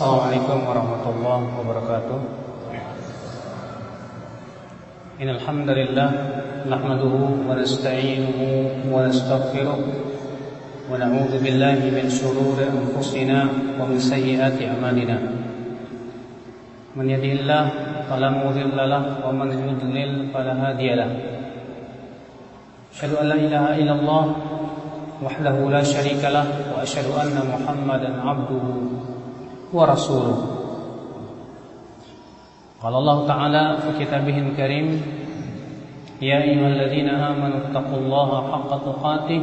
Assalamualaikum warahmatullahi wabarakatuh Innal hamdalillah nahmaduhu wa nasta'inuhu wa nastaghfiruh wa na'udzu billahi min shururi anfusina wa min sayyiati a'malina Man yahdihillahu fala mudilla lahu wa man yudlil fala hadiya lahu an la ilaha illallah wahdahu la syarika lah wa asyhadu anna Muhammadan 'abduhu wa rasuluh. Qala Allah Ta'ala fi kitabihil karim, "Ya ayyuhalladzina amanu taqullaha haqqa tuqatih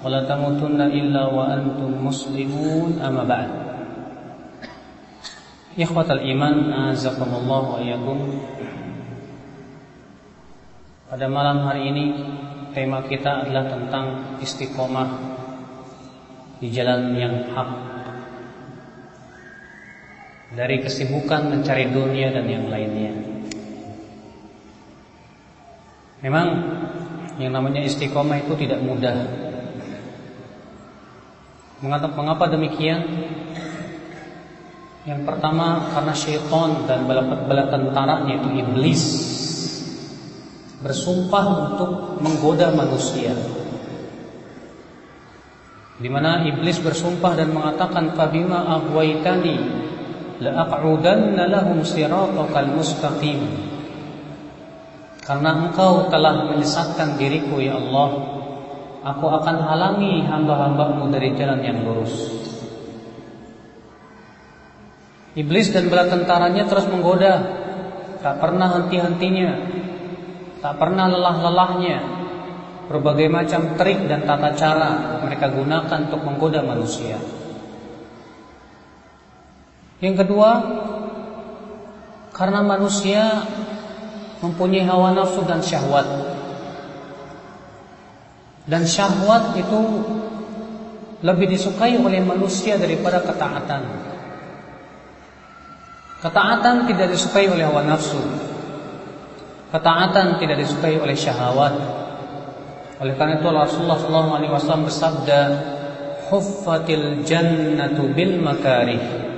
wa la tamutunna illa wa antum muslimun." Amma ba'd. Ikhwatal iman, azakumullah wa iyyakum. Pada malam hari ini tema kita adalah tentang istiqomah di jalan yang hak dari kesibukan mencari dunia dan yang lainnya. Memang yang namanya istiqomah itu tidak mudah. Mengapa demikian? Yang pertama karena syaitan dan bala, tentaranya itu iblis bersumpah untuk menggoda manusia. Di mana iblis bersumpah dan mengatakan fabima aghwaytani la'aq'udanna lahum siratakal mustaqim. Karena engkau telah menyesatkan diriku ya Allah aku akan halangi hamba-hambamu dari jalan yang lurus. Iblis dan bala tentaranya terus menggoda. Tak pernah henti-hentinya. Tak pernah lelah-lelahnya. Berbagai macam trik dan tata cara mereka gunakan untuk menggoda manusia yang kedua, karena manusia mempunyai hawa nafsu dan syahwat. Dan syahwat itu lebih disukai oleh manusia daripada ketaatan. Ketaatan tidak disukai oleh hawa nafsu. Ketaatan tidak disukai oleh syahwat. Oleh karena itu Rasulullah SAW bersabda, "Huffatil jannatu bil makarih."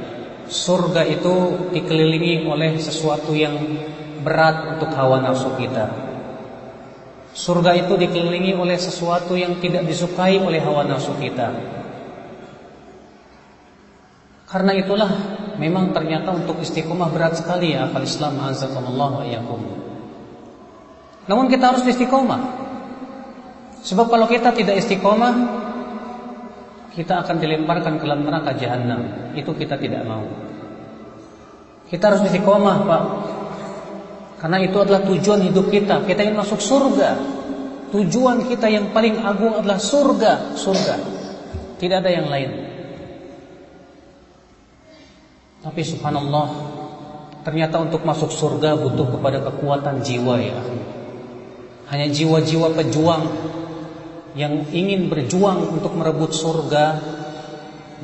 Surga itu dikelilingi oleh sesuatu yang berat untuk hawa nafsu kita. Surga itu dikelilingi oleh sesuatu yang tidak disukai oleh hawa nafsu kita. Karena itulah memang ternyata untuk istiqomah berat sekali ya akal Islam azakumullah wa iyyakum. Namun kita harus istiqomah. Sebab kalau kita tidak istiqomah kita akan dilemparkan ke dalam neraka jahanam. Itu kita tidak mau. Kita harus istiqomah, Pak. Karena itu adalah tujuan hidup kita. Kita ingin masuk surga. Tujuan kita yang paling agung adalah surga, surga. Tidak ada yang lain. Tapi subhanallah, ternyata untuk masuk surga butuh kepada kekuatan jiwa ya. Hanya jiwa-jiwa pejuang yang ingin berjuang untuk merebut surga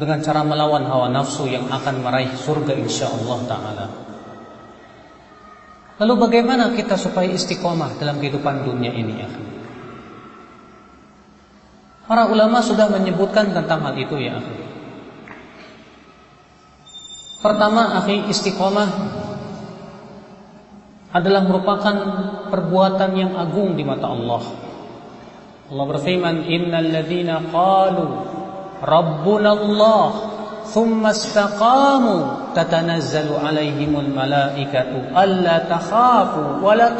dengan cara melawan hawa nafsu yang akan meraih surga insyaallah taala. Lalu bagaimana kita supaya istiqomah dalam kehidupan dunia ini ya? Para ulama sudah menyebutkan tentang hal itu ya. Pertama, akhi istiqomah adalah merupakan perbuatan yang agung di mata Allah. Allah berfirman innal ladzina qalu rabbuna Allah thumma istaqamu tatanazzalu alaihimul malaikatu alla takhafu wa la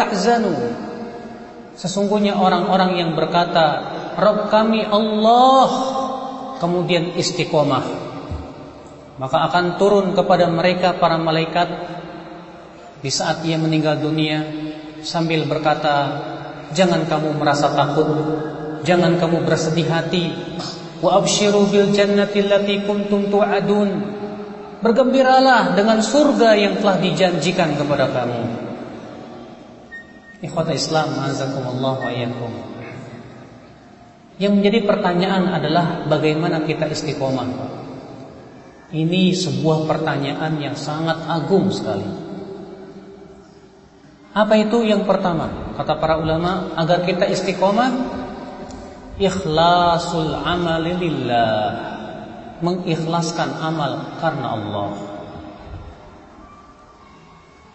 Sesungguhnya orang-orang yang berkata Rabb kami Allah kemudian istiqomah. Maka akan turun kepada mereka para malaikat di saat ia meninggal dunia sambil berkata jangan kamu merasa takut Jangan kamu bersedih hati. Wa abshiru bil jannati allati kuntum tu'adun. Bergembiralah dengan surga yang telah dijanjikan kepada kamu. Ikhwata Islam, azakumullah wa iyyakum. Yang menjadi pertanyaan adalah bagaimana kita istiqomah. Ini sebuah pertanyaan yang sangat agung sekali. Apa itu yang pertama? Kata para ulama, agar kita istiqomah ikhlasul amali lillah mengikhlaskan amal karena Allah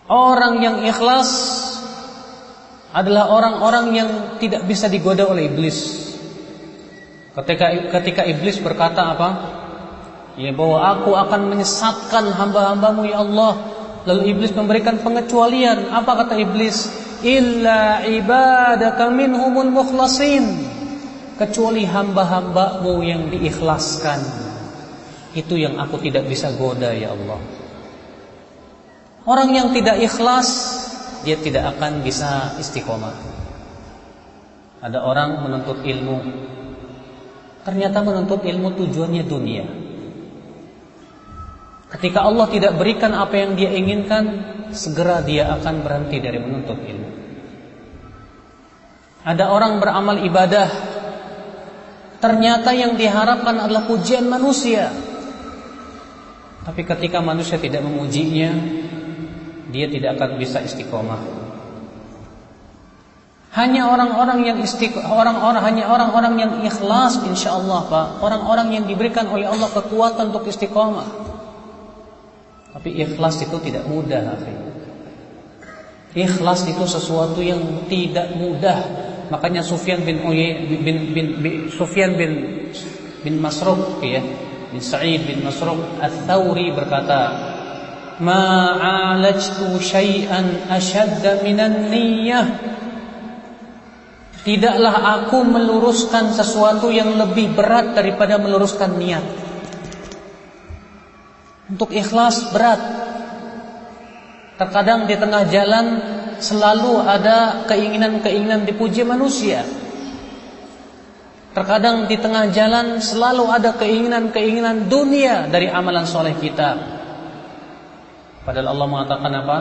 Orang yang ikhlas adalah orang-orang yang tidak bisa digoda oleh iblis. Ketika ketika iblis berkata apa? Ya bahwa aku akan menyesatkan hamba-hambamu ya Allah. Lalu iblis memberikan pengecualian. Apa kata iblis? Illa ibadaka minhumul mukhlasin. Kecuali hamba-hambamu yang diikhlaskan. Itu yang aku tidak bisa goda ya Allah. Orang yang tidak ikhlas dia tidak akan bisa istiqomah. Ada orang menuntut ilmu, ternyata menuntut ilmu tujuannya dunia. Ketika Allah tidak berikan apa yang dia inginkan, segera dia akan berhenti dari menuntut ilmu. Ada orang beramal ibadah, ternyata yang diharapkan adalah pujian manusia. Tapi ketika manusia tidak memujinya, dia tidak akan bisa istiqomah. Hanya orang-orang yang istiqomah, orang-orang hanya orang-orang yang ikhlas insyaallah Pak, orang-orang yang diberikan oleh Allah kekuatan untuk istiqomah. Tapi ikhlas itu tidak mudah, akhi. Ikhlas itu sesuatu yang tidak mudah. Makanya Sufyan bin Uye bin, bin, bin Sufyan bin bin Masruq ya, bin Sa'id bin Masruq Ats-Tsauri berkata, ma alajtu syai'an ashadda minan niyyah Tidaklah aku meluruskan sesuatu yang lebih berat daripada meluruskan niat. Untuk ikhlas berat. Terkadang di tengah jalan selalu ada keinginan-keinginan dipuji manusia. Terkadang di tengah jalan selalu ada keinginan-keinginan dunia dari amalan soleh kita. Padahal Allah mengatakan apa?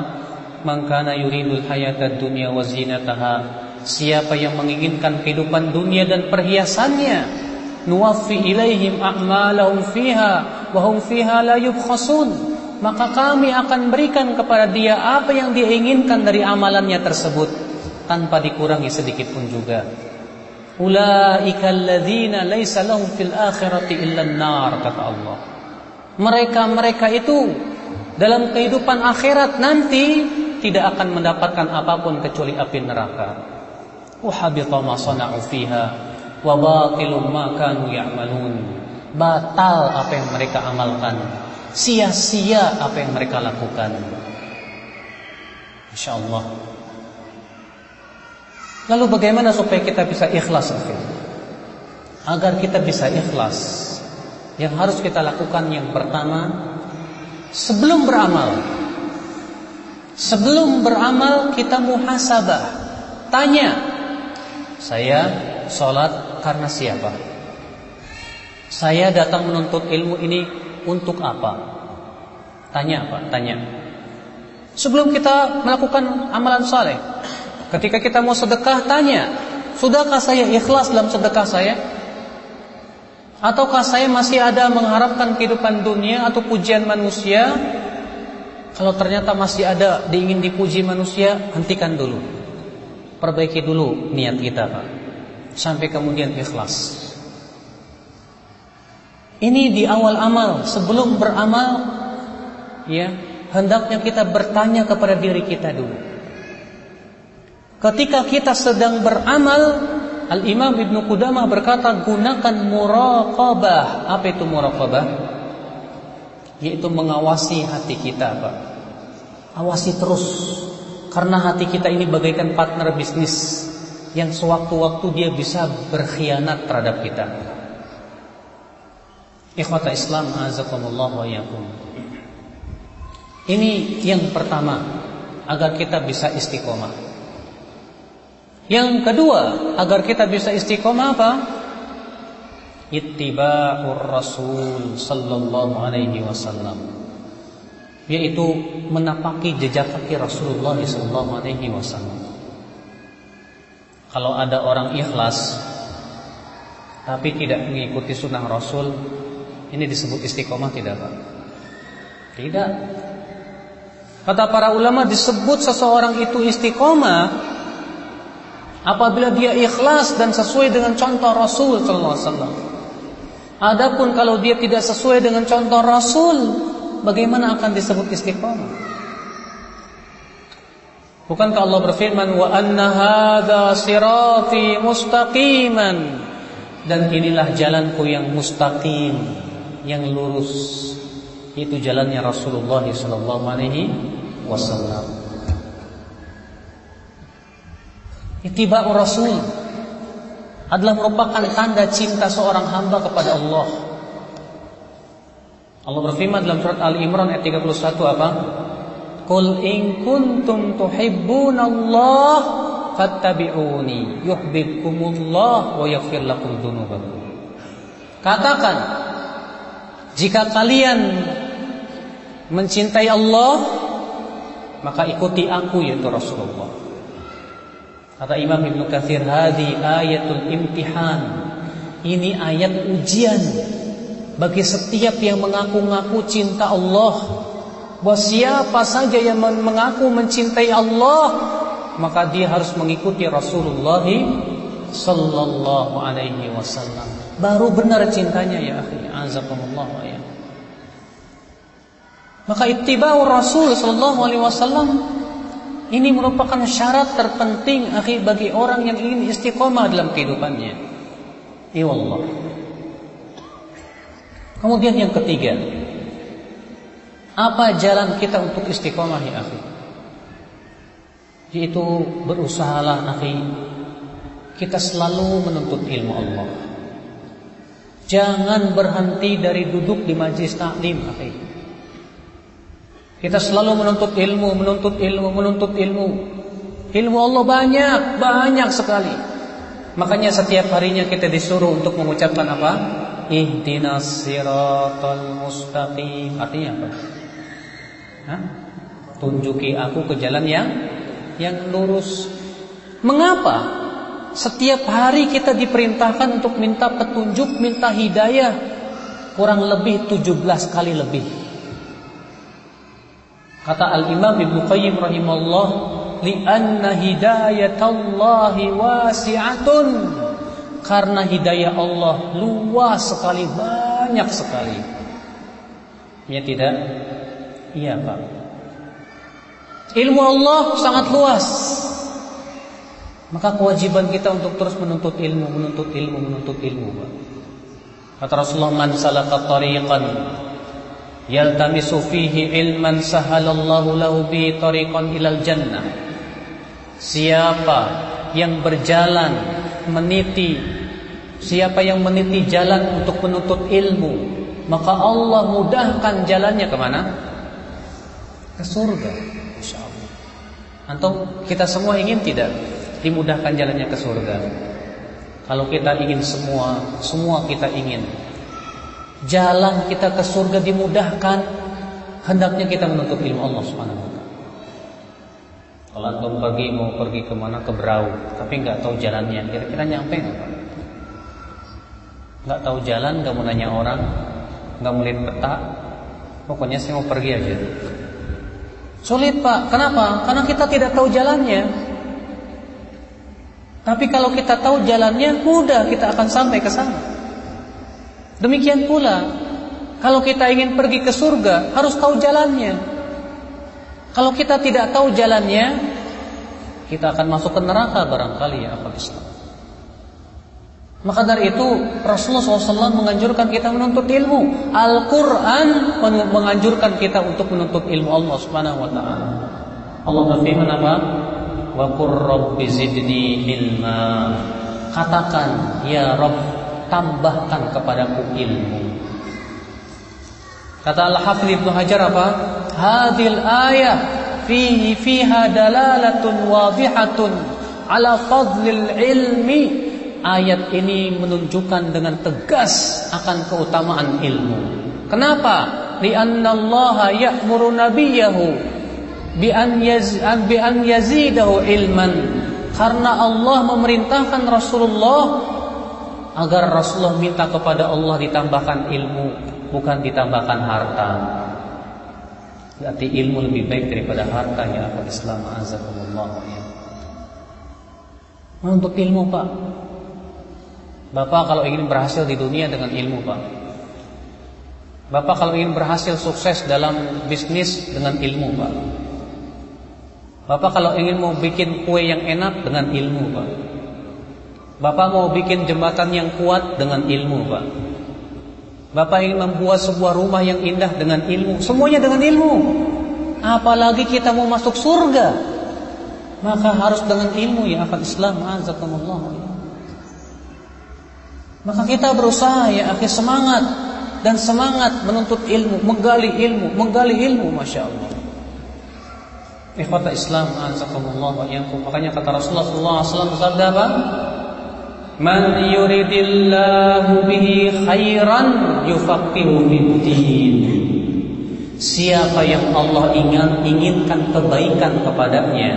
Man kana yuridul hayatad dunya wa zinataha. Siapa yang menginginkan kehidupan dunia dan perhiasannya, nuwaffi ilaihim a'malahum fiha wa hum fiha la yubkhasun. Maka kami akan berikan kepada dia apa yang dia inginkan dari amalannya tersebut tanpa dikurangi sedikit pun juga. Ulaika alladzina laisa fil akhirati illa an-nar kata Allah. Mereka-mereka itu dalam kehidupan akhirat nanti tidak akan mendapatkan apa pun kecuali api neraka. Wahabita ma sana'u fiha wa ma kanu ya'malun. Batal apa yang mereka amalkan. Sia-sia apa yang mereka lakukan. Insyaallah. Lalu bagaimana supaya kita bisa ikhlas Agar kita bisa ikhlas, yang harus kita lakukan yang pertama sebelum beramal. Sebelum beramal kita muhasabah. Tanya, saya sholat karena siapa? Saya datang menuntut ilmu ini untuk apa? Tanya apa? Tanya. Sebelum kita melakukan amalan soleh, ketika kita mau sedekah, tanya, sudahkah saya ikhlas dalam sedekah saya? Ataukah saya masih ada mengharapkan kehidupan dunia atau pujian manusia? Kalau ternyata masih ada diingin dipuji manusia, hentikan dulu. Perbaiki dulu niat kita, Pak. Sampai kemudian ikhlas. Ini di awal amal, sebelum beramal, ya, hendaknya kita bertanya kepada diri kita dulu. Ketika kita sedang beramal, Al-Imam Ibnu Qudamah berkata gunakan muraqabah. Apa itu muraqabah? Yaitu mengawasi hati kita, Pak. Awasi terus. Karena hati kita ini bagaikan partner bisnis yang sewaktu-waktu dia bisa berkhianat terhadap kita. Ikhwata Islam azakumullah wa yakum. Ini yang pertama agar kita bisa istiqomah. Yang kedua, agar kita bisa istiqomah apa? Ittiba'ur Rasul sallallahu alaihi wasallam. Yaitu menapaki jejak kaki Rasulullah sallallahu alaihi wasallam. Kalau ada orang ikhlas tapi tidak mengikuti sunnah Rasul, ini disebut istiqomah tidak, Pak? Tidak. Kata para ulama disebut seseorang itu istiqomah apabila dia ikhlas dan sesuai dengan contoh Rasul sallallahu alaihi wasallam. Adapun kalau dia tidak sesuai dengan contoh Rasul, bagaimana akan disebut istiqomah? Bukankah Allah berfirman wa anna hadza sirati mustaqiman dan inilah jalanku yang mustaqim, yang lurus. Itu jalannya Rasulullah sallallahu alaihi wasallam. Ittiba'ur Rasul adalah merupakan tanda cinta seorang hamba kepada Allah. Allah berfirman dalam surat Ali Imran ayat 31 apa? Qul in kuntum Allah fattabi'uni yuhibbukumullah wa yaghfir lakum dzunubakum. Katakan jika kalian mencintai Allah maka ikuti aku yaitu Rasulullah. Kata Imam Ibnu Katsir hadi ayatul imtihan. Ini ayat ujian bagi setiap yang mengaku-ngaku cinta Allah bahwa siapa saja yang mengaku mencintai Allah maka dia harus mengikuti Rasulullah sallallahu alaihi wasallam. Baru benar cintanya ya akhi, azakumullah ya. Maka ittiba'u Rasul sallallahu alaihi wasallam ini merupakan syarat terpenting akhi bagi orang yang ingin istiqomah dalam kehidupannya. Ya Allah. Kemudian yang ketiga, apa jalan kita untuk istiqomah ya akhi? Yaitu berusahalah akhi kita selalu menuntut ilmu Allah. Jangan berhenti dari duduk di majlis taklim. Kita selalu menuntut ilmu, menuntut ilmu, menuntut ilmu. Ilmu Allah banyak, banyak sekali. Makanya setiap harinya kita disuruh untuk mengucapkan apa? Ihdinas siratal mustaqim. Artinya apa? Hah? Tunjuki aku ke jalan yang yang lurus. Mengapa? Setiap hari kita diperintahkan untuk minta petunjuk, minta hidayah kurang lebih 17 kali lebih. Kata Al-Imam Ibnu Qayyim rahimahullah, "Li'anna hidayatallahi wasi'atun." Karena hidayah Allah luas sekali, banyak sekali. Ya tidak? Iya Pak Ilmu Allah sangat luas Maka kewajiban kita untuk terus menuntut ilmu Menuntut ilmu, menuntut ilmu Kata Rasulullah Man salaka tariqan Yaltamisu fihi ilman Sahalallahu lahu bi tariqan ilal jannah Siapa yang berjalan Meniti Siapa yang meniti jalan untuk menuntut ilmu Maka Allah mudahkan jalannya ke mana? ke surga insyaallah. Antum kita semua ingin tidak dimudahkan jalannya ke surga? Kalau kita ingin semua, semua kita ingin. Jalan kita ke surga dimudahkan, hendaknya kita menuntut ilmu Allah Subhanahu wa. Kalau antum pergi mau pergi ke mana ke Berau, tapi nggak tahu jalannya, kira-kira nyampe nggak? Nggak tahu jalan, nggak mau nanya orang, nggak melihat peta, pokoknya saya mau pergi aja. Sulit pak, kenapa? Karena kita tidak tahu jalannya. Tapi kalau kita tahu jalannya, mudah kita akan sampai ke sana. Demikian pula, kalau kita ingin pergi ke surga, harus tahu jalannya. Kalau kita tidak tahu jalannya, kita akan masuk ke neraka barangkali ya apa Islam. Maka dari itu Rasulullah SAW menganjurkan kita menuntut ilmu. Al-Quran menganjurkan kita untuk menuntut ilmu Allah Subhanahu Wa Taala. Allah berfirman apa? Wa Rabbi zidni ilma. Katakan, ya Rabb, tambahkan kepadaku ilmu. Kata Al-Hafidh Ibnu Hajar apa? Hadil ayah fihi fiha dalalatun wadihatun ala fadlil ilmi ayat ini menunjukkan dengan tegas akan keutamaan ilmu. Kenapa? Lianna Allah ya'muru nabiyahu bi an yazidahu ilman. Karena Allah memerintahkan Rasulullah agar Rasulullah minta kepada Allah ditambahkan ilmu, bukan ditambahkan harta. Berarti ilmu lebih baik daripada harta ya Islam azakumullah ya. Untuk ilmu Pak Bapak kalau ingin berhasil di dunia dengan ilmu Pak Bapak kalau ingin berhasil sukses dalam bisnis dengan ilmu Pak Bapak kalau ingin mau bikin kue yang enak dengan ilmu, Pak. Bapak mau bikin jembatan yang kuat dengan ilmu, Pak. Bapak ingin membuat sebuah rumah yang indah dengan ilmu, semuanya dengan ilmu. Apalagi kita mau masuk surga, maka harus dengan ilmu ya akal Islam. Azakumullah. Maka kita berusaha ya akhir semangat dan semangat menuntut ilmu, menggali ilmu, menggali ilmu, masya Allah. Ikhwata Islam, azakumullah wa iyyakum. Makanya kata Rasulullah wasallam bersabda apa? Man yuridillahu bihi khairan yufaqihu fid Siapa yang Allah ingin, inginkan kebaikan kepadanya,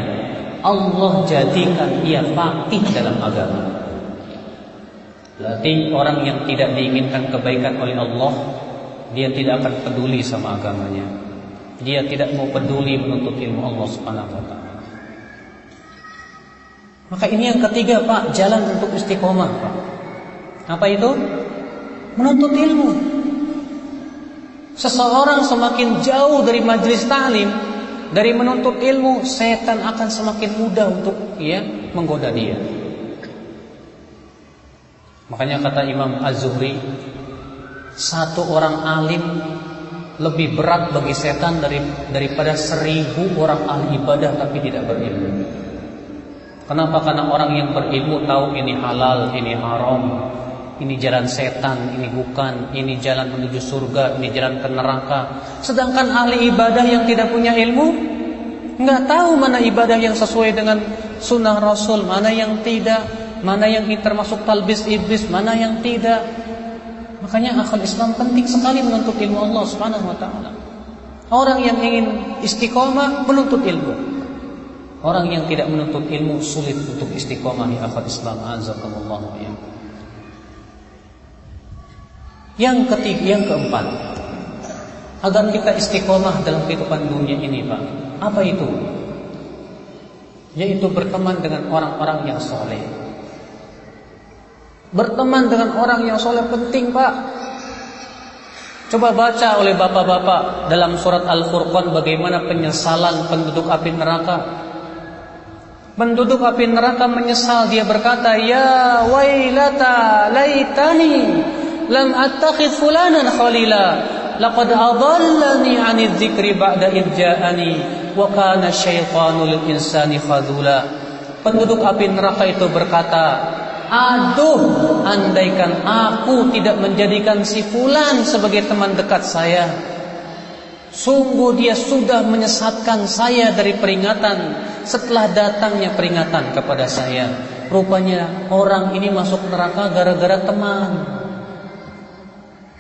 Allah jadikan ia faqih dalam agama. Berarti orang yang tidak diinginkan kebaikan oleh Allah, dia tidak akan peduli sama agamanya. Dia tidak mau peduli menuntut ilmu Allah Subhanahu wa taala. Maka ini yang ketiga, Pak, jalan untuk istiqomah, Pak. Apa itu? Menuntut ilmu. Seseorang semakin jauh dari majelis taklim, dari menuntut ilmu, setan akan semakin mudah untuk ya menggoda dia. Makanya kata Imam Az-Zuhri, satu orang alim lebih berat bagi setan dari, daripada seribu orang ahli ibadah tapi tidak berilmu. Kenapa? Karena orang yang berilmu tahu ini halal, ini haram, ini jalan setan, ini bukan, ini jalan menuju surga, ini jalan ke neraka. Sedangkan ahli ibadah yang tidak punya ilmu, nggak tahu mana ibadah yang sesuai dengan sunnah Rasul, mana yang tidak, mana yang termasuk talbis iblis, mana yang tidak. Makanya akal Islam penting sekali menuntut ilmu Allah Subhanahu wa taala. Orang yang ingin istiqomah menuntut ilmu. Orang yang tidak menuntut ilmu sulit untuk istiqomah di akal Islam. Azakumullah ya. Yang ketiga, yang keempat, agar kita istiqomah dalam kehidupan dunia ini, Pak. Apa itu? Yaitu berteman dengan orang-orang yang soleh. Berteman dengan orang yang soleh penting pak Coba baca oleh bapak-bapak dalam surat Al-Furqan bagaimana penyesalan penduduk api neraka. Penduduk api neraka menyesal dia berkata, "Ya wailata laitani lam attakhid fulanan khalila laqad adallani 'ani dzikri ba'da idja'ani wa kana syaitanu insani khadula." Penduduk api neraka itu berkata, Aduh, andaikan aku tidak menjadikan si fulan sebagai teman dekat saya. Sungguh dia sudah menyesatkan saya dari peringatan setelah datangnya peringatan kepada saya. Rupanya orang ini masuk neraka gara-gara teman.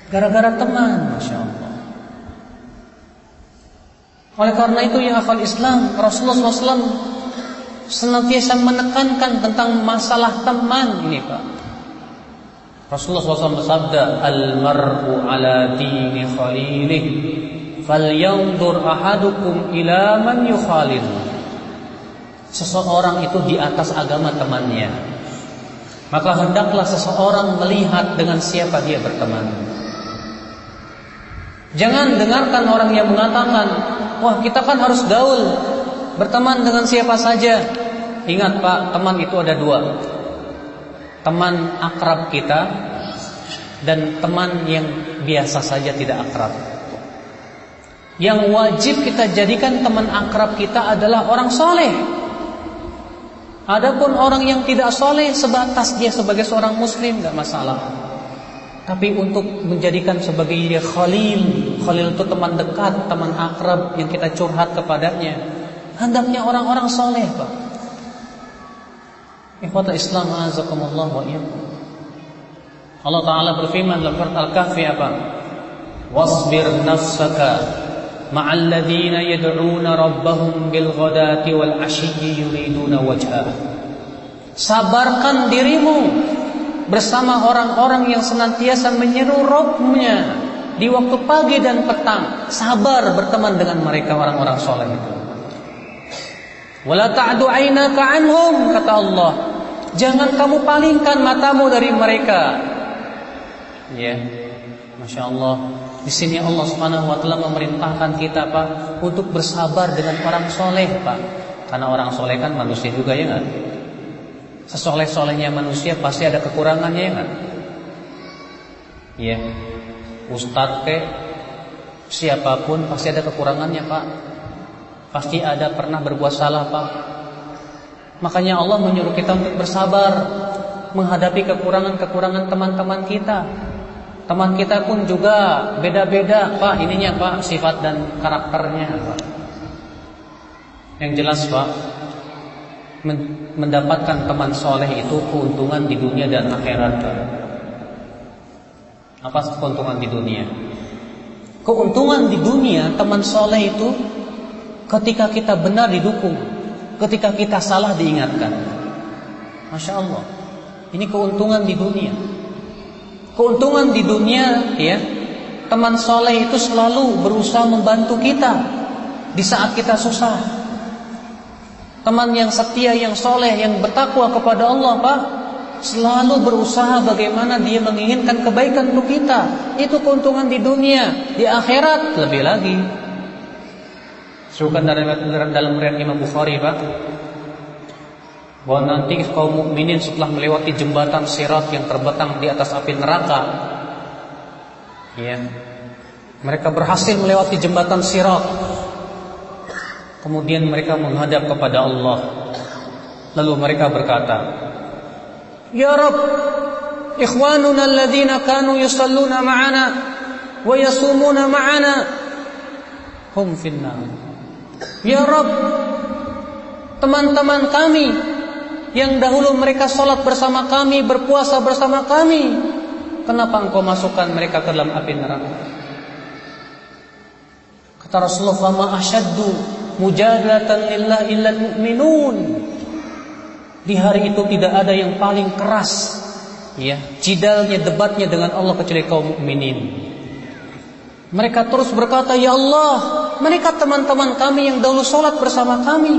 Gara-gara teman, Masya Allah. Oleh karena itu ya akal Islam, Rasulullah SAW senantiasa menekankan tentang masalah teman ini Pak. Rasulullah SAW bersabda, Al-mar'u ala dini khalilih, falyandur ahadukum ila man yukhalil. Seseorang itu di atas agama temannya. Maka hendaklah seseorang melihat dengan siapa dia berteman. Jangan dengarkan orang yang mengatakan, wah kita kan harus gaul, berteman dengan siapa saja. Ingat Pak, teman itu ada dua. Teman akrab kita dan teman yang biasa saja tidak akrab. Yang wajib kita jadikan teman akrab kita adalah orang soleh. Adapun orang yang tidak soleh sebatas dia sebagai seorang muslim nggak masalah. Tapi untuk menjadikan sebagai dia khalil, khalil itu teman dekat, teman akrab yang kita curhat kepadanya. Hendaknya orang-orang soleh, Pak. Ikhwata Islam azakumullah wa iyyakum. Allah Ta'ala berfirman dalam surat Al-Kahfi apa? Wasbir nafsaka ma'al ladzina yad'una rabbahum bil ghadati wal 'ashiyyi yuriduna wajhah. Sabarkan dirimu bersama orang-orang yang senantiasa menyeru Rabbnya di waktu pagi dan petang. Sabar berteman dengan mereka orang-orang soleh itu. Wala ta'du 'anhum kata Allah. Jangan kamu palingkan matamu dari mereka. Ya. Masya Allah. Di sini Allah Subhanahu wa taala memerintahkan kita Pak untuk bersabar dengan orang soleh Pak. Karena orang soleh kan manusia juga ya nggak? Sesoleh-solehnya manusia pasti ada kekurangannya ya nggak? Iya. Ustadz ke siapa pun pasti ada kekurangannya pak. Pasti ada pernah berbuat salah pak. Makanya Allah menyuruh kita untuk bersabar menghadapi kekurangan-kekurangan teman-teman kita. Teman kita pun juga beda-beda, Pak. Ininya, Pak, sifat dan karakternya, Pak. Yang jelas, Pak, mendapatkan teman soleh itu keuntungan di dunia dan akhirat. Pak. Apa keuntungan di dunia? Keuntungan di dunia teman soleh itu ketika kita benar didukung, ketika kita salah diingatkan. Masya Allah. Ini keuntungan di dunia. Keuntungan di dunia, ya, teman soleh itu selalu berusaha membantu kita di saat kita susah. Teman yang setia, yang soleh, yang bertakwa kepada Allah, Pak, selalu berusaha bagaimana dia menginginkan kebaikan untuk kita. Itu keuntungan di dunia, di akhirat lebih lagi. Sukan dalam dalam riwayat Imam Bukhari, Pak, bahwa nanti kaum mukminin setelah melewati jembatan sirat yang terbentang di atas api neraka ya mereka berhasil melewati jembatan sirat. Kemudian mereka menghadap kepada Allah. Lalu mereka berkata ya rab ikhwanuna alladhina kanu yusalluna ma'ana wa yasumuna ma'ana hum finna ya rab teman-teman kami yang dahulu mereka sholat bersama kami, berpuasa bersama kami. Kenapa engkau masukkan mereka ke dalam api neraka? Kata Rasulullah, "Fama asyaddu mujadatan lillah illa mu'minun." Di hari itu tidak ada yang paling keras ya, cidalnya debatnya dengan Allah kecuali kaum mukminin. Mereka terus berkata, "Ya Allah, mereka teman-teman kami yang dahulu sholat bersama kami,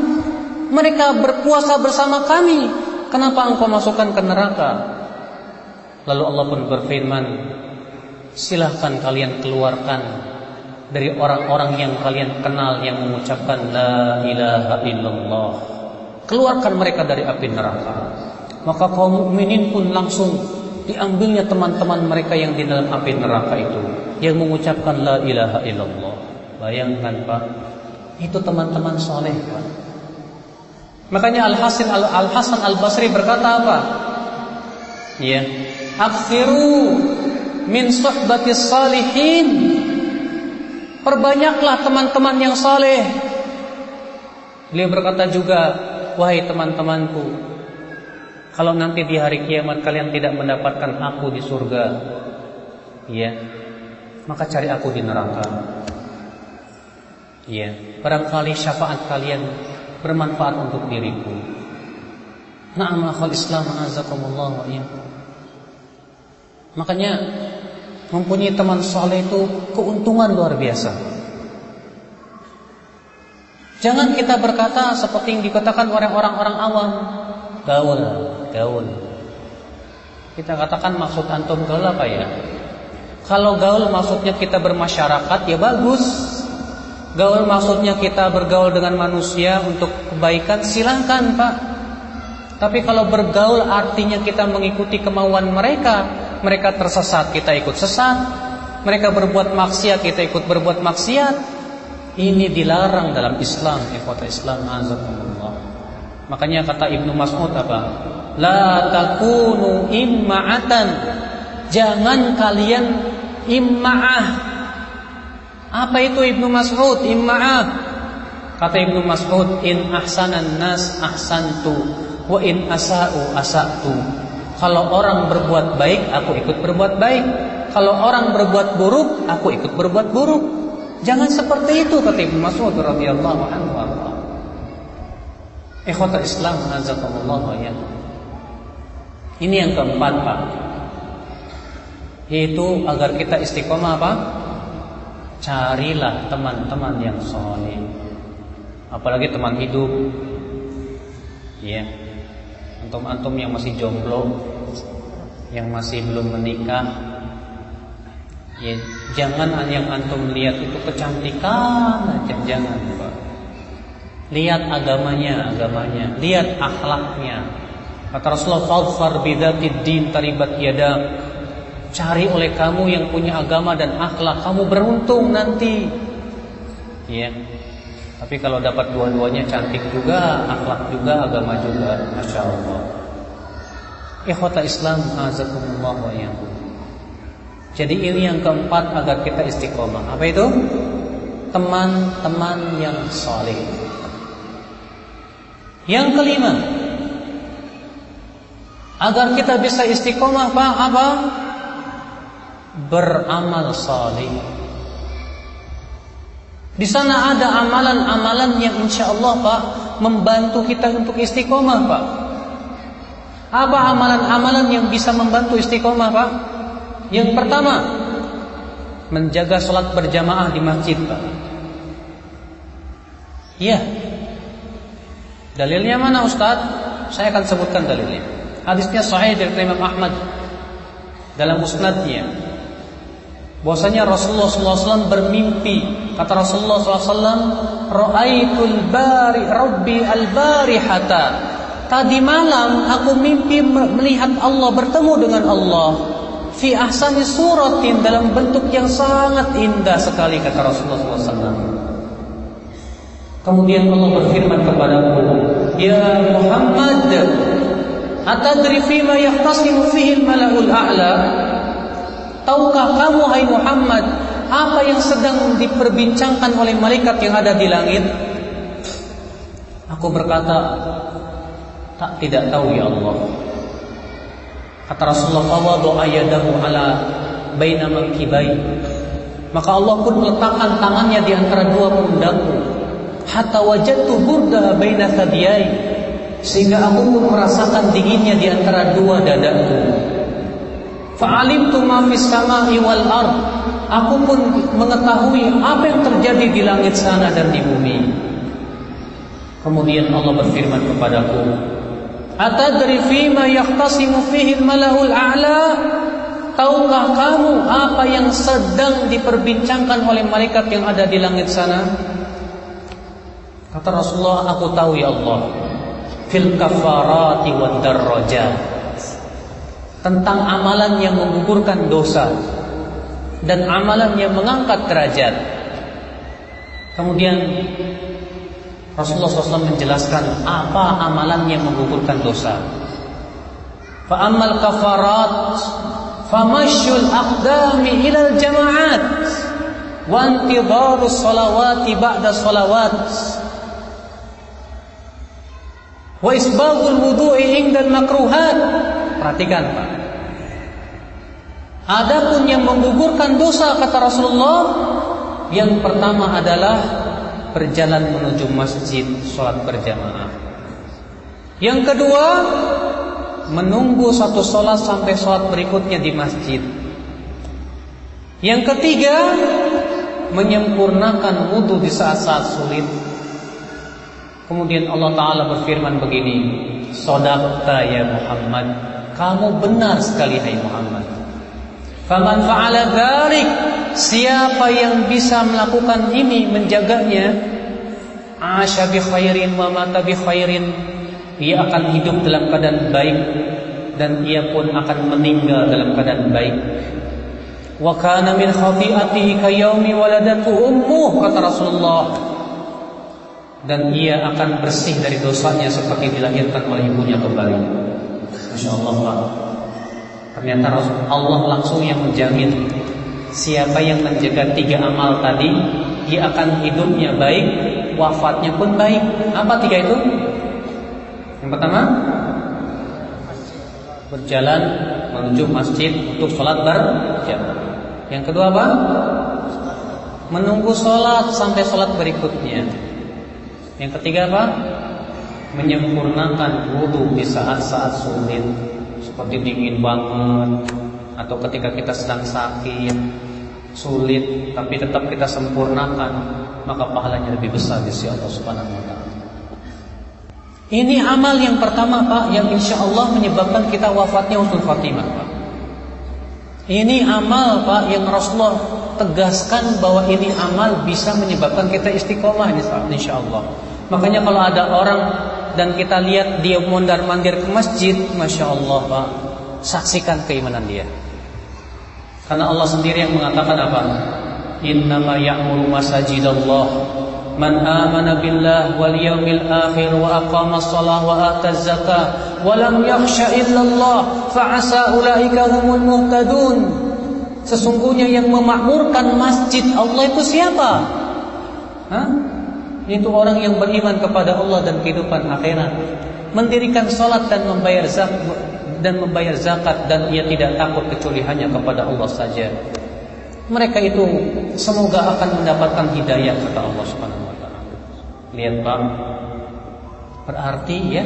mereka berpuasa bersama kami. Kenapa engkau masukkan ke neraka? Lalu Allah pun berfirman, silahkan kalian keluarkan dari orang-orang yang kalian kenal yang mengucapkan la ilaha illallah. Keluarkan mereka dari api neraka. Maka kaum mukminin pun langsung diambilnya teman-teman mereka yang di dalam api neraka itu yang mengucapkan la ilaha illallah. Bayangkan Pak, itu teman-teman soleh Pak. Makanya Al Hasan Al, Al Hasan Al Basri berkata apa? Ya, aksiru min suhbatis salihin. Perbanyaklah teman-teman yang saleh. Beliau berkata juga, wahai teman-temanku, kalau nanti di hari kiamat kalian tidak mendapatkan aku di surga, ya, maka cari aku di neraka. Ya, barangkali syafaat kalian bermanfaat untuk diriku. Na'am akhul Islam azakumullah wa Makanya mempunyai teman soleh itu keuntungan luar biasa. Jangan kita berkata seperti yang dikatakan oleh orang-orang awam, gaul, gaul. Kita katakan maksud antum gaul apa ya? Kalau gaul maksudnya kita bermasyarakat ya bagus. Gaul maksudnya kita bergaul dengan manusia untuk kebaikan silahkan pak. Tapi kalau bergaul artinya kita mengikuti kemauan mereka. Mereka tersesat kita ikut sesat. Mereka berbuat maksiat kita ikut berbuat maksiat. Ini dilarang dalam Islam Ikhwata Islam azakumullah Makanya kata Ibnu Mas'ud apa? La takunu imma'atan. Jangan kalian imma'ah apa itu Ibnu Mas'ud? Imma'ah. Kata Ibnu Mas'ud, in ahsanan nas ahsantu wa in asa'u asa'tu. Kalau orang berbuat baik, aku ikut berbuat baik. Kalau orang berbuat buruk, aku ikut berbuat buruk. Jangan seperti itu kata Ibnu Mas'ud radhiyallahu anhu. Ikhwata Islam azakumullah. Ini yang keempat, Pak. Yaitu agar kita istiqomah apa? carilah teman-teman yang soleh apalagi teman hidup ya antum-antum yang masih jomblo yang masih belum menikah ya jangan yang antum lihat itu kecantikan aja jangan Pak Lihat agamanya, agamanya. Lihat akhlaknya. Kata Rasulullah, "Fadfar bidzatid din taribat yada." Cari oleh kamu yang punya agama dan akhlak, kamu beruntung nanti. Ya. Tapi kalau dapat dua-duanya cantik juga, akhlak juga, agama juga, masya Allah. Ikhwata Islam, azakumullah wa Jadi ini yang keempat agar kita istiqomah. Apa itu? Teman-teman yang soleh. Yang kelima, agar kita bisa istiqomah apa? apa? Beramal soleh. Di sana ada amalan-amalan yang insya Allah Pak membantu kita untuk istiqomah Pak. Apa amalan-amalan yang bisa membantu istiqomah Pak? Yang pertama, menjaga sholat berjamaah di masjid Pak. Iya. Dalilnya mana Ustaz? Saya akan sebutkan dalilnya. Hadisnya sahih dari Imam Ahmad dalam musnadnya. Bahwasanya Rasulullah SAW bermimpi. Kata Rasulullah SAW, Ra'aitul bari Rabbi al-barihata. Tadi malam aku mimpi melihat Allah bertemu dengan Allah fi ahsani suratin dalam bentuk yang sangat indah sekali kata Rasulullah SAW. Kemudian Allah berfirman kepadaku, Ya Muhammad, atadri fima yahtasimu fihi mala'ul a'la? Tahukah kamu hai Muhammad apa yang sedang diperbincangkan oleh malaikat yang ada di langit? Aku berkata, tak tidak tahu ya Allah. Kata Rasulullah fawadu ayadahu ala baina mankibai. Maka Allah pun meletakkan tangannya di antara dua pundakku. Hatta wajadtu burda baina thadiyai. Sehingga aku pun merasakan dinginnya di antara dua dadaku. Fa'alimtu ma fis sama'i wal ard. Aku pun mengetahui apa yang terjadi di langit sana dan di bumi. Kemudian Allah berfirman kepadaku, Atadri fima yahtasimu fihi malahul a'la? Tahukah kamu apa yang sedang diperbincangkan oleh malaikat yang ada di langit sana? Kata Rasulullah, aku tahu ya Allah. Fil kafarati wad darrajat. Tentang amalan yang menggugurkan dosa dan amalan yang mengangkat derajat. Kemudian Rasulullah SAW menjelaskan apa amalan yang menggugurkan dosa. Fa'amal kafarat famashul aqdami ilal jama'at wa intidharu salawati ba'da salawat wa isbaghul wudu'i indal makruhat. Perhatikan Pak. Adapun yang menggugurkan dosa kata Rasulullah yang pertama adalah berjalan menuju masjid sholat berjamaah. Yang kedua, menunggu satu sholat sampai sholat berikutnya di masjid. Yang ketiga, menyempurnakan wudhu di saat-saat sulit. Kemudian Allah Ta'ala berfirman begini, Sodakta ya Muhammad, kamu benar sekali hai Muhammad. Faman fa'ala dhalik Siapa yang bisa melakukan ini menjaganya? Asya bi khairin wa mata bi khairin. Ia akan hidup dalam keadaan baik Dan ia pun akan meninggal dalam keadaan baik. Wa kana min khafi'atihi kayaumi waladatu ummuh Kata Rasulullah. Dan ia akan bersih dari dosanya Seperti dilahirkan oleh ibunya kembali Masya Allah Pak Ternyata Allah langsung yang menjamin Siapa yang menjaga tiga amal tadi Dia akan hidupnya baik Wafatnya pun baik Apa tiga itu? Yang pertama Berjalan menuju masjid Untuk sholat berjamaah Yang kedua apa? Menunggu sholat sampai sholat berikutnya Yang ketiga apa? Menyempurnakan wudhu di saat-saat sulit Seperti dingin banget atau ketika kita sedang sakit, sulit, tapi tetap kita sempurnakan, maka pahalanya lebih besar di sisi Allah Subhanahu wa taala. Ini amal yang pertama Pak yang insya Allah menyebabkan kita wafatnya husnul khatimah Pak. Ini amal Pak yang Rasulullah tegaskan bahwa ini amal bisa menyebabkan kita istiqomah insya Allah. Makanya kalau ada orang dan kita lihat dia mondar-mandir ke masjid, masya Allah pak, saksikan keimanan dia. Karena Allah sendiri yang mengatakan apa? Innama ya'muru masajidallah man amana billah wal yawmil akhir wa aqama shalah wa ata zakah wa lam yakhsha illallah fa asa ulaika humul muhtadun. Sesungguhnya yang memakmurkan masjid Allah itu siapa? Hah? Itu orang yang beriman kepada Allah dan kehidupan akhirat. Mendirikan sholat dan membayar zakat dan membayar zakat dan ia tidak takut kecuali hanya kepada Allah saja. Mereka itu semoga akan mendapatkan hidayah kata Allah Subhanahu wa taala. Lihat Pak. Berarti ya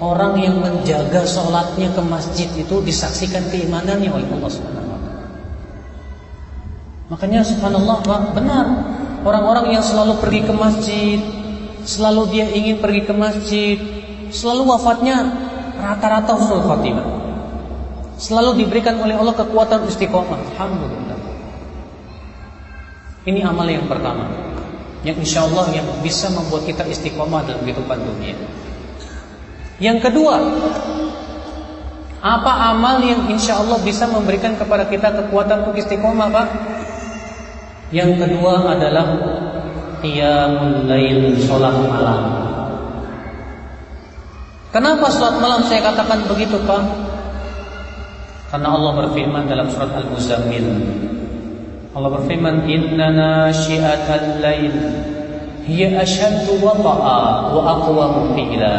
orang yang menjaga sholatnya ke masjid itu disaksikan keimanannya oleh Allah Subhanahu wa taala. Makanya subhanallah Pak, benar Orang-orang yang selalu pergi ke masjid, selalu dia ingin pergi ke masjid, selalu wafatnya rata-rata husnul khatimah. Selalu diberikan oleh Allah kekuatan istiqomah. Alhamdulillah. Ini amal yang pertama. Yang insya Allah yang bisa membuat kita istiqomah dalam kehidupan dunia. Yang kedua, apa amal yang insya Allah bisa memberikan kepada kita kekuatan untuk istiqomah, Pak? Yang kedua adalah qiyamul lail salat malam. Kenapa salat malam saya katakan begitu, Pak? Karena Allah berfirman dalam surat Al-Muzammil. Allah berfirman, "Inna nasyi'atal lail hiya ashaddu wata'a wa aqwamu qila."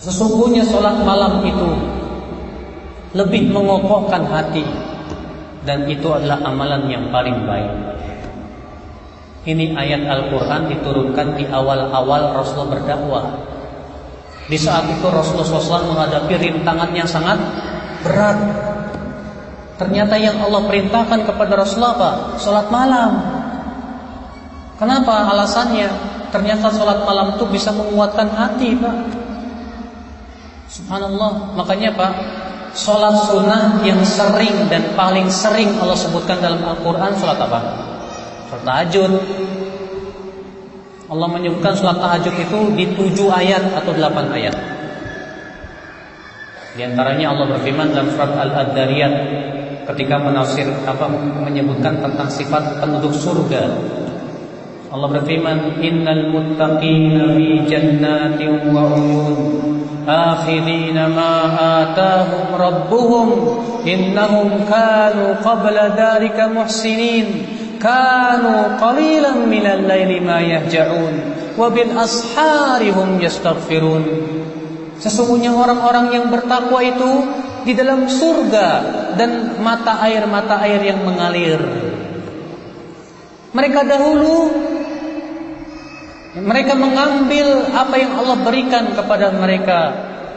Sesungguhnya salat malam itu lebih mengokohkan hati dan itu adalah amalan yang paling baik. Ini ayat Al-Quran diturunkan di awal-awal Rasulullah berdakwah. Di saat itu Rasulullah SAW menghadapi rintangan yang sangat berat. Ternyata yang Allah perintahkan kepada Rasulullah apa? Sholat malam. Kenapa? Alasannya ternyata sholat malam itu bisa menguatkan hati, Pak. Subhanallah. Makanya Pak, Sholat sunnah yang sering dan paling sering Allah sebutkan dalam Al-Quran Sholat apa? Sholat tahajud. Allah menyebutkan sholat tahajud itu di tujuh ayat atau delapan ayat. Di antaranya Allah berfirman dalam surat Al-Addariyat Ketika menafsir apa menyebutkan tentang sifat penduduk surga Allah berfirman Innal muttaqina fi jannatin wa uyun آخذين ما آتاهم ربهم إنهم كانوا قبل ذلك محسنين كانوا قليلا من الليل ما يهجعون وبالأسحار هم يستغفرون Sesungguhnya orang-orang yang bertakwa itu di dalam surga dan mata air-mata air yang mengalir. Mereka dahulu mereka mengambil apa yang Allah berikan kepada mereka.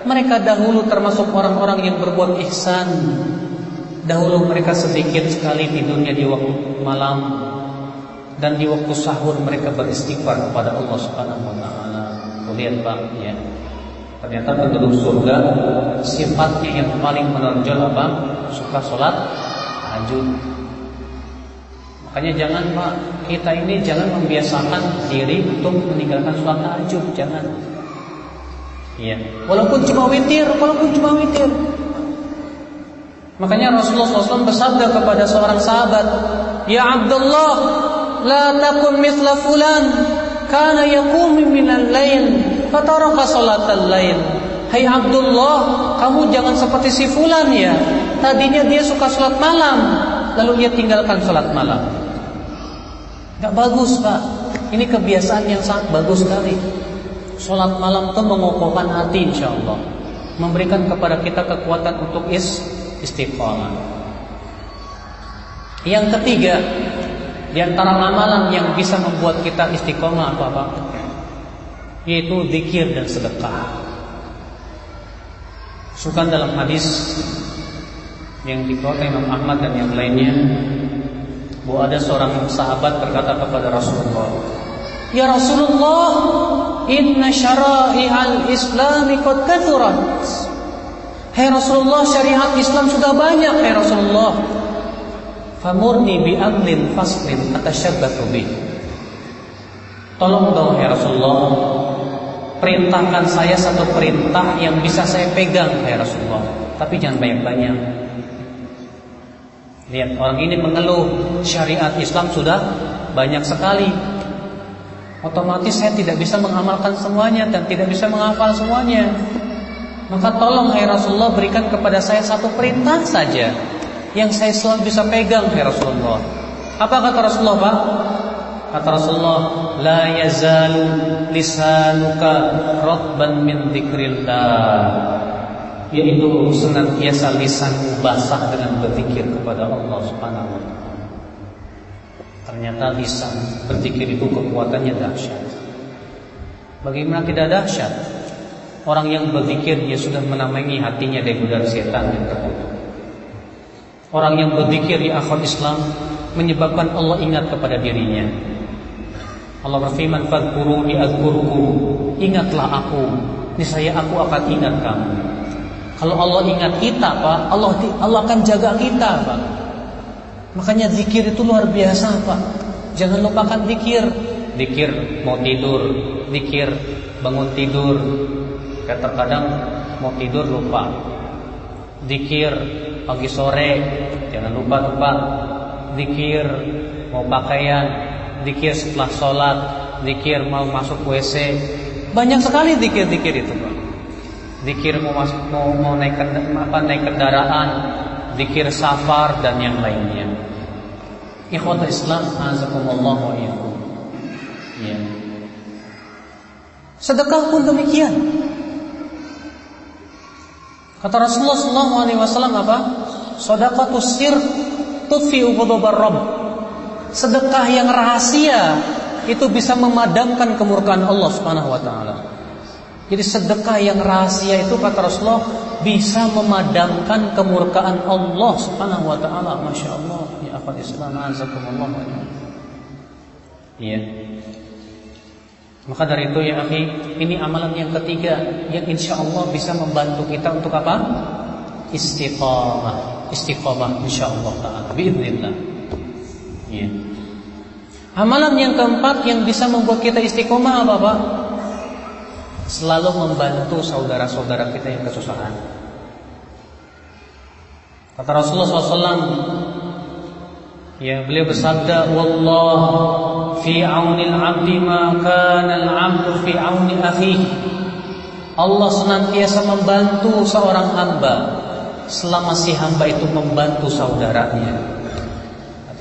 Mereka dahulu termasuk orang-orang yang berbuat ihsan. Dahulu mereka sedikit sekali tidurnya di waktu malam dan di waktu sahur mereka beristighfar kepada Allah Subhanahu wa taala. Lihat Pak, ya. Ternyata penduduk surga sifatnya yang paling menonjol apa? Suka sholat tahajud. Makanya jangan Pak, kita ini jangan membiasakan diri untuk meninggalkan sholat tahajud, jangan. Iya. Walaupun cuma witir, walaupun cuma witir. Makanya Rasulullah SAW bersabda kepada seorang sahabat, Ya Abdullah, la takun mithla fulan, kana yakum minal lain, fataraka salatal lain. Hai Abdullah, kamu jangan seperti si fulan ya. Tadinya dia suka sholat malam, lalu dia tinggalkan sholat malam. Gak bagus pak. Ini kebiasaan yang sangat bagus sekali. Sholat malam itu mengokohkan hati insya Allah. Memberikan kepada kita kekuatan untuk is istiqomah. Yang ketiga Di antara amalan yang bisa membuat kita istiqomah apa pak? Yaitu zikir dan sedekah. Sukan dalam hadis Yang dikeluarkan Imam Ahmad dan yang lainnya bahwa ada seorang sahabat berkata kepada Rasulullah, "Ya Rasulullah, inna syara'i al-Islam qad kathurat." Hai Rasulullah, syariat Islam sudah banyak, hai Rasulullah. Famurni bi amlin faslin atasyabbatu bih. Tolong dong ya Rasulullah Perintahkan saya satu perintah yang bisa saya pegang ya Rasulullah Tapi jangan banyak-banyak Lihat orang ini mengeluh Syariat Islam sudah banyak sekali Otomatis saya tidak bisa mengamalkan semuanya Dan tidak bisa menghafal semuanya Maka tolong ya Rasulullah berikan kepada saya satu perintah saja Yang saya selalu bisa pegang ya Rasulullah Apa kata Rasulullah Pak? Kata Rasulullah, la yazalu lisanuka ratban min dzikrillah. Yaitu senantiasa lisanmu basah dengan berzikir kepada Allah Subhanahu wa taala. Ternyata lisan berzikir itu kekuatannya dahsyat. Bagaimana tidak dahsyat? Orang yang berzikir dia sudah menamai hatinya dari godaan setan yang terkutuk. Orang yang berzikir di akhir Islam menyebabkan Allah ingat kepada dirinya. Allah berfirman, "Fadhkuruni adzkurkum." Ingatlah aku, niscaya aku akan ingat kamu. Kalau Allah ingat kita, Pak, Allah Allah akan jaga kita, Pak. Makanya zikir itu luar biasa, Pak. Jangan lupakan zikir. Zikir mau tidur, zikir bangun tidur. Kayak terkadang mau tidur lupa. Zikir pagi sore, jangan lupa lupa. Zikir mau pakaian, Dikir setelah sholat Dikir mau masuk WC Banyak sekali dikir-dikir itu Pak Dikir mau masuk mau, mau naik, apa, naik kendaraan Dikir safar dan yang lainnya Ikhwata Islam Azakumullah wa ya. Sedekah pun demikian Kata Rasulullah SAW apa? Sadaqatus sir ghadabar Rabb sedekah yang rahasia itu bisa memadamkan kemurkaan Allah Subhanahu wa taala. Jadi sedekah yang rahasia itu kata Rasulullah bisa memadamkan kemurkaan Allah Subhanahu wa taala. Masya Allah. Ya akhwat Islam azakumullah Iya. Maka dari itu ya akhi, ini amalan yang ketiga yang insya Allah bisa membantu kita untuk apa? Istiqamah, istiqamah insya Allah taala. Biidznillah. Ya. Amalan yang keempat yang bisa membuat kita istiqomah apa Pak? Selalu membantu saudara-saudara kita yang kesusahan. Kata Rasulullah SAW, ya beliau bersabda, "Wallah fi aunil 'abdi ma kana al-'abdu fi auni akhihi." Allah senantiasa membantu seorang hamba selama si hamba itu membantu saudaranya.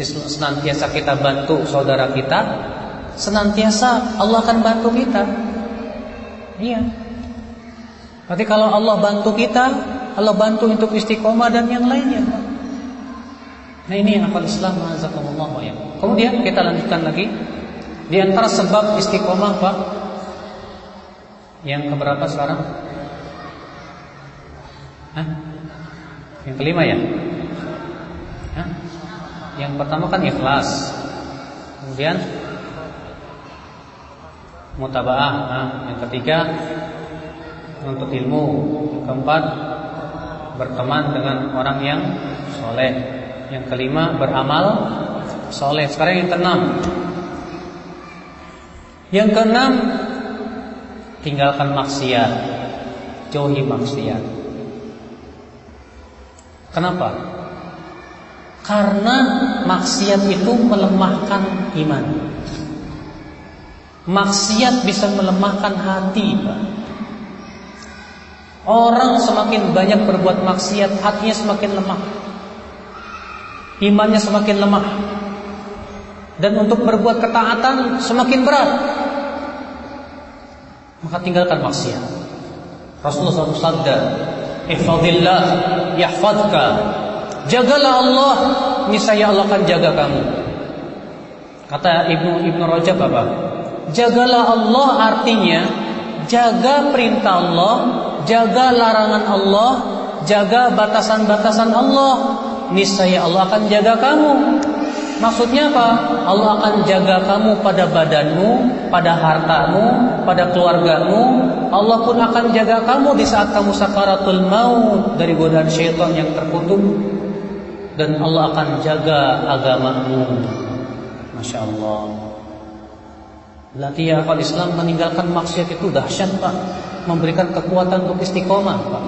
Senantiasa kita bantu saudara kita Senantiasa Allah akan bantu kita Iya Berarti kalau Allah bantu kita Allah bantu untuk istiqomah dan yang lainnya Nah ini yang akan Islam ya. Kemudian kita lanjutkan lagi Di antara sebab istiqomah Pak Yang keberapa sekarang? Hah? Yang kelima ya? Hah? Yang pertama kan ikhlas. Kemudian mutabaah. Nah, yang ketiga untuk ilmu. Yang keempat berteman dengan orang yang soleh. Yang kelima beramal soleh. Sekarang yang keenam. Yang keenam tinggalkan maksiat, jauhi maksiat. Kenapa? Karena maksiat itu melemahkan iman. Maksiat bisa melemahkan hati, Pak. Orang semakin banyak berbuat maksiat, hatinya semakin lemah. Imannya semakin lemah. Dan untuk berbuat ketaatan semakin berat. Maka tinggalkan maksiat. Rasulullah SAW sabda, "Ihfazillah yahfazka." Jagalah Allah, niscaya Allah akan jaga kamu. Kata Ibnu Ibnu Rajab apa? Jagalah Allah artinya jaga perintah Allah, jaga larangan Allah, jaga batasan-batasan Allah. Niscaya Allah akan jaga kamu. Maksudnya apa? Allah akan jaga kamu pada badanmu, pada hartamu, pada keluargamu. Allah pun akan jaga kamu di saat kamu sakaratul maut dari godaan syaitan yang terkutuk dan Allah akan jaga agamamu. Masya Allah. Berarti ya akal Islam meninggalkan maksiat itu dahsyat Pak Memberikan kekuatan untuk istiqomah Pak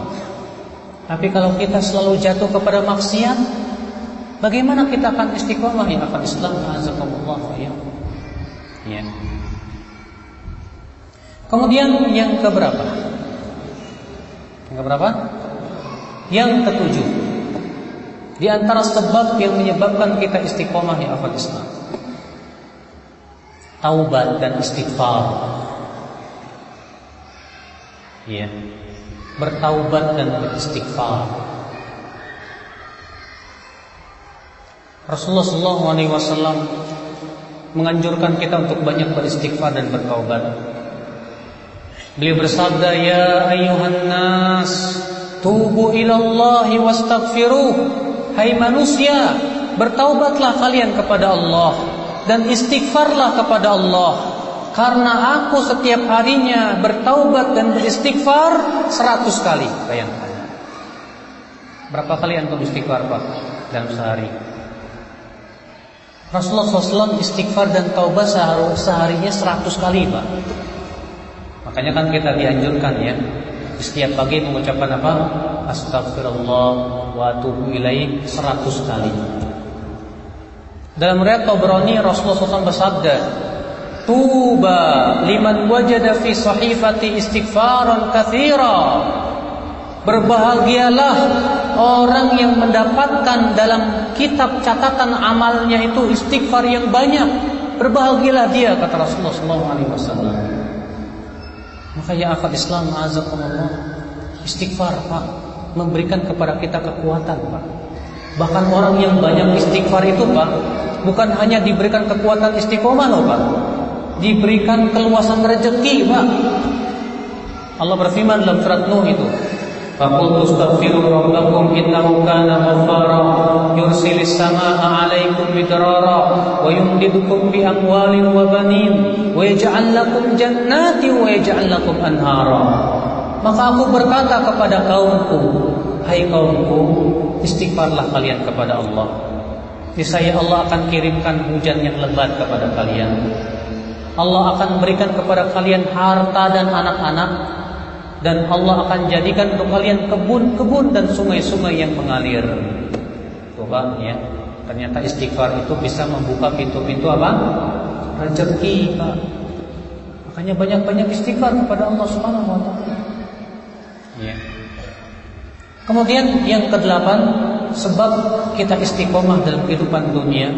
Tapi kalau kita selalu jatuh kepada maksiat Bagaimana kita akan istiqomah ya akal Islam Azakumullah ya. ya. Kemudian yang keberapa? Yang keberapa? Yang ketujuh Di antara sebab yang menyebabkan kita istiqomah di akal Islam taubat dan istighfar. Ya. Bertaubat dan beristighfar. Rasulullah SAW menganjurkan kita untuk banyak beristighfar dan bertaubat. Beliau bersabda, "Ya ayuhan nas, tubu ilallahi wastaghfiruh." Hai manusia, bertaubatlah kalian kepada Allah dan istighfarlah kepada Allah. Karena aku setiap harinya bertaubat dan beristighfar seratus kali. Bayangkan. Berapa kali antum istighfar Pak dalam sehari? Rasulullah SAW istighfar dan taubat seharinya seratus kali Pak. Makanya kan kita dianjurkan ya. Setiap pagi mengucapkan apa? Astagfirullah wa atubu ilaih seratus kali dalam riwayat Tabrani Rasulullah SAW bersabda, "Tuba liman wajada fi sahifati istighfaran katsira." Berbahagialah orang yang mendapatkan dalam kitab catatan amalnya itu istighfar yang banyak. Berbahagialah dia kata Rasulullah SAW. Maka ya akal Islam azakumullah istighfar Pak memberikan kepada kita kekuatan Pak. Bahkan orang yang banyak istighfar itu Pak bukan hanya diberikan kekuatan istiqomah loh Pak. Diberikan keluasan rezeki Pak. Allah berfirman dalam surat Nuh itu. Faqul tastaghfiru rabbakum innahu kana ghaffara yursilis samaa'a 'alaikum midrara wa yumdidukum bi amwalin wa banin wa yaj'al lakum jannatin wa yaj'al lakum anhara. Maka aku berkata kepada kaumku, hai kaumku, istighfarlah kalian kepada Allah Niscaya Allah akan kirimkan hujan yang lebat kepada kalian. Allah akan berikan kepada kalian harta dan anak-anak dan Allah akan jadikan untuk kalian kebun-kebun dan sungai-sungai yang mengalir. Coba ya. Ternyata istighfar itu bisa membuka pintu-pintu apa? Rezeki, Pak. Makanya banyak-banyak istighfar kepada Allah Subhanahu wa taala. Ya. Kemudian yang kedelapan sebab kita istiqomah dalam kehidupan dunia.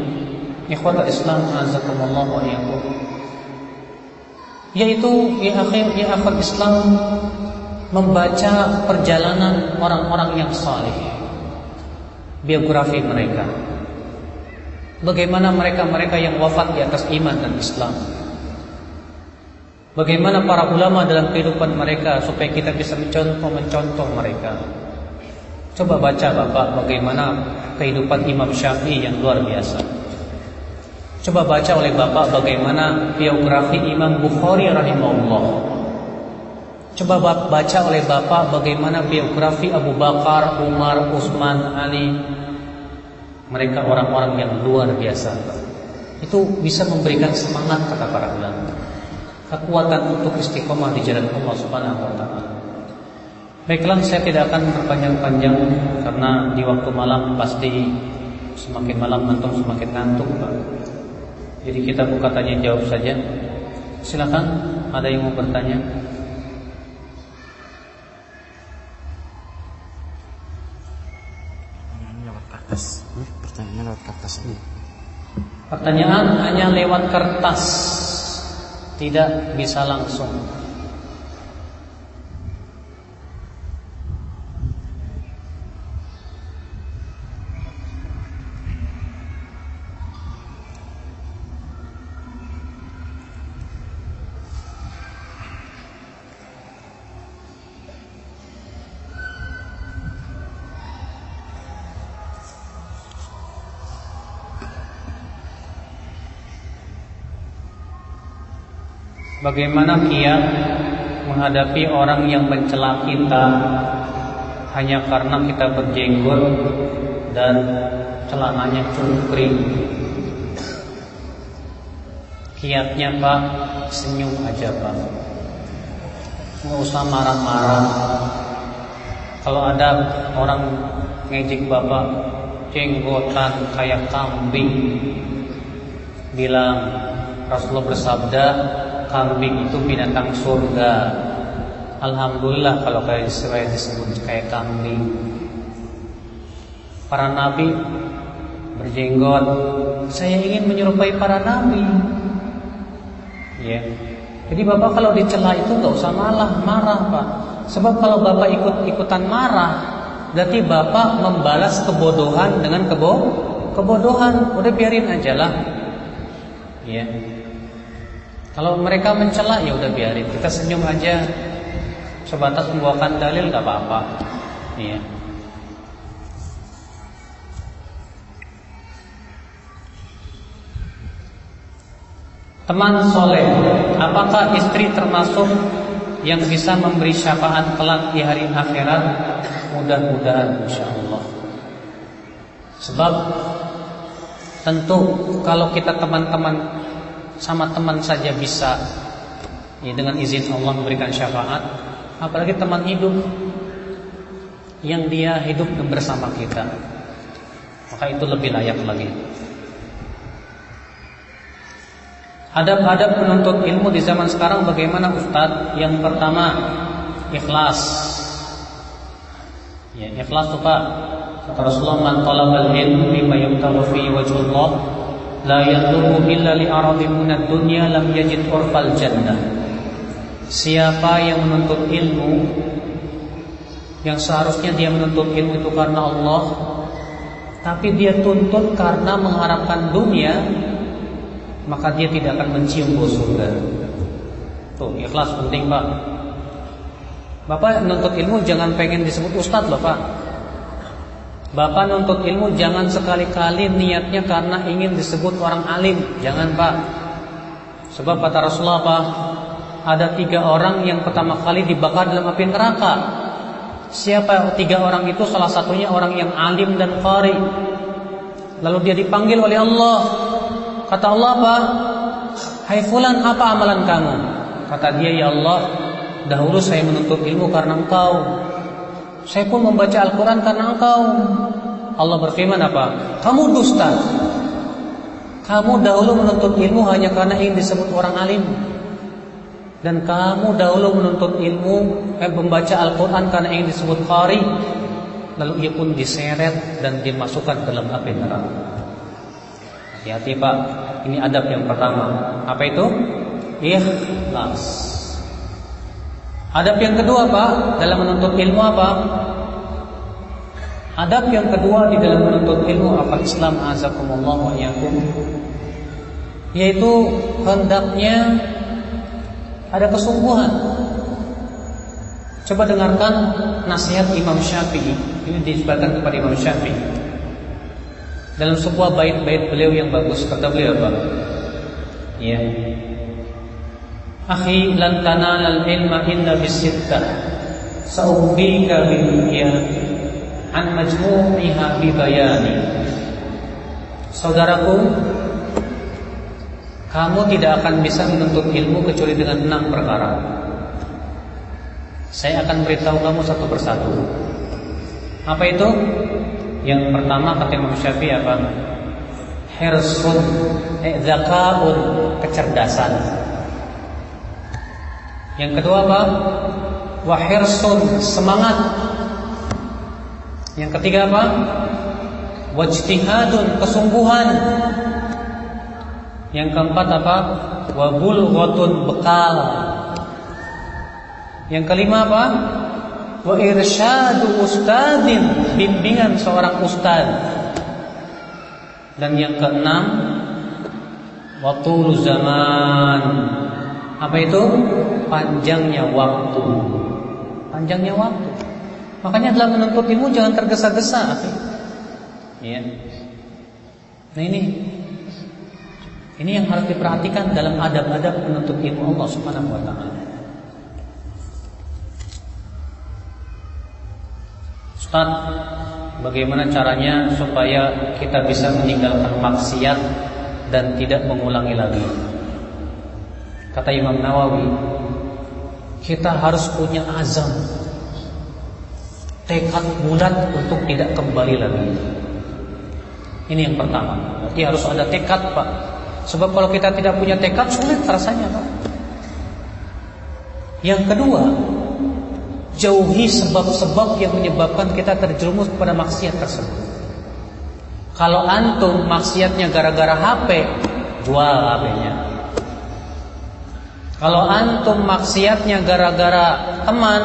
Ikhwata Islam azakumullah wa iyyakum. Yaitu ya akhir ya akhir Islam membaca perjalanan orang-orang yang saleh biografi mereka. Bagaimana mereka-mereka yang wafat di atas iman dan Islam. Bagaimana para ulama dalam kehidupan mereka supaya kita bisa mencontoh mencontoh mereka Coba baca Bapak bagaimana kehidupan Imam Syafi'i yang luar biasa. Coba baca oleh Bapak bagaimana biografi Imam Bukhari rahimahullah. Coba baca oleh Bapak bagaimana biografi Abu Bakar, Umar, Utsman, Ali. Mereka orang-orang yang luar biasa. Itu bisa memberikan semangat kata para ulama. Kekuatan untuk istiqomah di jalan Allah Subhanahu wa taala. Baiklah saya tidak akan berpanjang-panjang Karena di waktu malam pasti Semakin malam antum semakin ngantuk Pak. Jadi kita buka tanya jawab saja. Silakan ada yang mau bertanya? Pertanyaan lewat kertas ini. Pertanyaan hanya lewat kertas. Tidak bisa langsung Bagaimana kiat menghadapi orang yang mencela kita hanya karena kita berjenggot dan celananya cungkring? Kiatnya Pak senyum aja Pak Nggak usah marah-marah Kalau ada orang ngejek Bapak Jenggotan kayak kambing Bilang Rasulullah bersabda Kambing itu binatang surga Alhamdulillah kalau kayak Israel disebut kayak kambing Para nabi berjenggot Saya ingin menyerupai para nabi Ya. Jadi bapak kalau dicela itu nggak usah malah marah pak. Sebab kalau bapak ikut-ikutan marah, berarti bapak membalas kebodohan dengan kebo kebodohan. Udah biarin aja lah. Ya. Kalau mereka mencela ya udah biarin. Kita senyum aja. Sebatas membawakan dalil nggak apa-apa. Iya. Teman soleh, apakah istri termasuk yang bisa memberi syafaat kelak di hari akhirat? Mudah-mudahan insya Allah. Sebab tentu kalau kita teman-teman sama teman saja bisa ya, dengan izin Allah memberikan syafaat, apalagi teman hidup yang dia hidup bersama kita, maka itu lebih layak lagi. Adab-adab penuntut ilmu di zaman sekarang bagaimana Ustaz? Yang pertama, ikhlas. Ya, ikhlas tuh Pak. Kata Rasulullah, "Man talabal ilmu bima yabtaghu fi wajhullah, la yatlubu illa li aradin dunya lam yajid urfal jannah." Siapa yang menuntut ilmu yang seharusnya dia menuntut ilmu itu karena Allah, tapi dia tuntut karena mengharapkan dunia, maka dia tidak akan mencium bau surga. Tuh, ikhlas penting, Pak. Bapak nuntut ilmu jangan pengen disebut ustadz loh, Pak. Bapak nuntut ilmu jangan sekali-kali niatnya karena ingin disebut orang alim. Jangan, Pak. Sebab kata Rasulullah, Pak, ada tiga orang yang pertama kali dibakar dalam api neraka. Siapa tiga orang itu? Salah satunya orang yang alim dan qari. Lalu dia dipanggil oleh Allah Kata Allah apa? Hai fulan apa amalan kamu? Kata dia ya Allah Dahulu saya menuntut ilmu karena engkau Saya pun membaca Al-Quran karena engkau Allah berfirman apa? Kamu dusta Kamu dahulu menuntut ilmu hanya karena ingin disebut orang alim Dan kamu dahulu menuntut ilmu eh, Membaca Al-Quran karena ingin disebut qari Lalu ia pun diseret dan dimasukkan dalam api neraka Hati-hati Pak, ini adab yang pertama. Apa itu? Ikhlas. Adab yang kedua Pak, dalam menuntut ilmu apa? Adab yang kedua di dalam menuntut ilmu apa Islam azakumullah wa yakum yaitu hendaknya ada kesungguhan. Coba dengarkan nasihat Imam Syafi'i. Ini disebutkan kepada Imam Syafi'i dalam sebuah bait-bait beliau yang bagus kata beliau apa? Ya. Akhi lan tanalal ilma illa bisittah. Sa'ubika bidunya an majmu'iha bi bayani. Saudaraku, kamu tidak akan bisa menuntut ilmu kecuali dengan enam perkara. Saya akan beritahu kamu satu persatu. Apa itu? Yang pertama kata Imam Syafi'i apa? Hirsun, eh, zakaun, kecerdasan. Yang kedua apa? Wahirsun, semangat. Yang ketiga apa? Wajtihadun, kesungguhan. Yang keempat apa? Wabulghatun, bekal. Yang kelima apa? wa irsyadu ustadin bimbingan seorang ustad dan yang keenam waktu zaman apa itu? Panjangnya waktu. Panjangnya waktu. Makanya dalam menuntut ilmu jangan tergesa-gesa ya nah ini. Ini yang harus diperhatikan dalam adab-adab menuntut ilmu Allah Subhanahu wa taala. Ustaz, bagaimana caranya supaya kita bisa meninggalkan maksiat dan tidak mengulangi lagi? Kata Imam Nawawi, kita harus punya azam, tekad bulat untuk tidak kembali lagi. Ini yang pertama. Berarti harus ada tekad, Pak. Sebab kalau kita tidak punya tekad sulit rasanya, Pak. Yang kedua, jauhi sebab-sebab yang menyebabkan kita terjerumus kepada maksiat tersebut. Kalau antum maksiatnya gara-gara HP, jual HP-nya. Kalau antum maksiatnya gara-gara teman,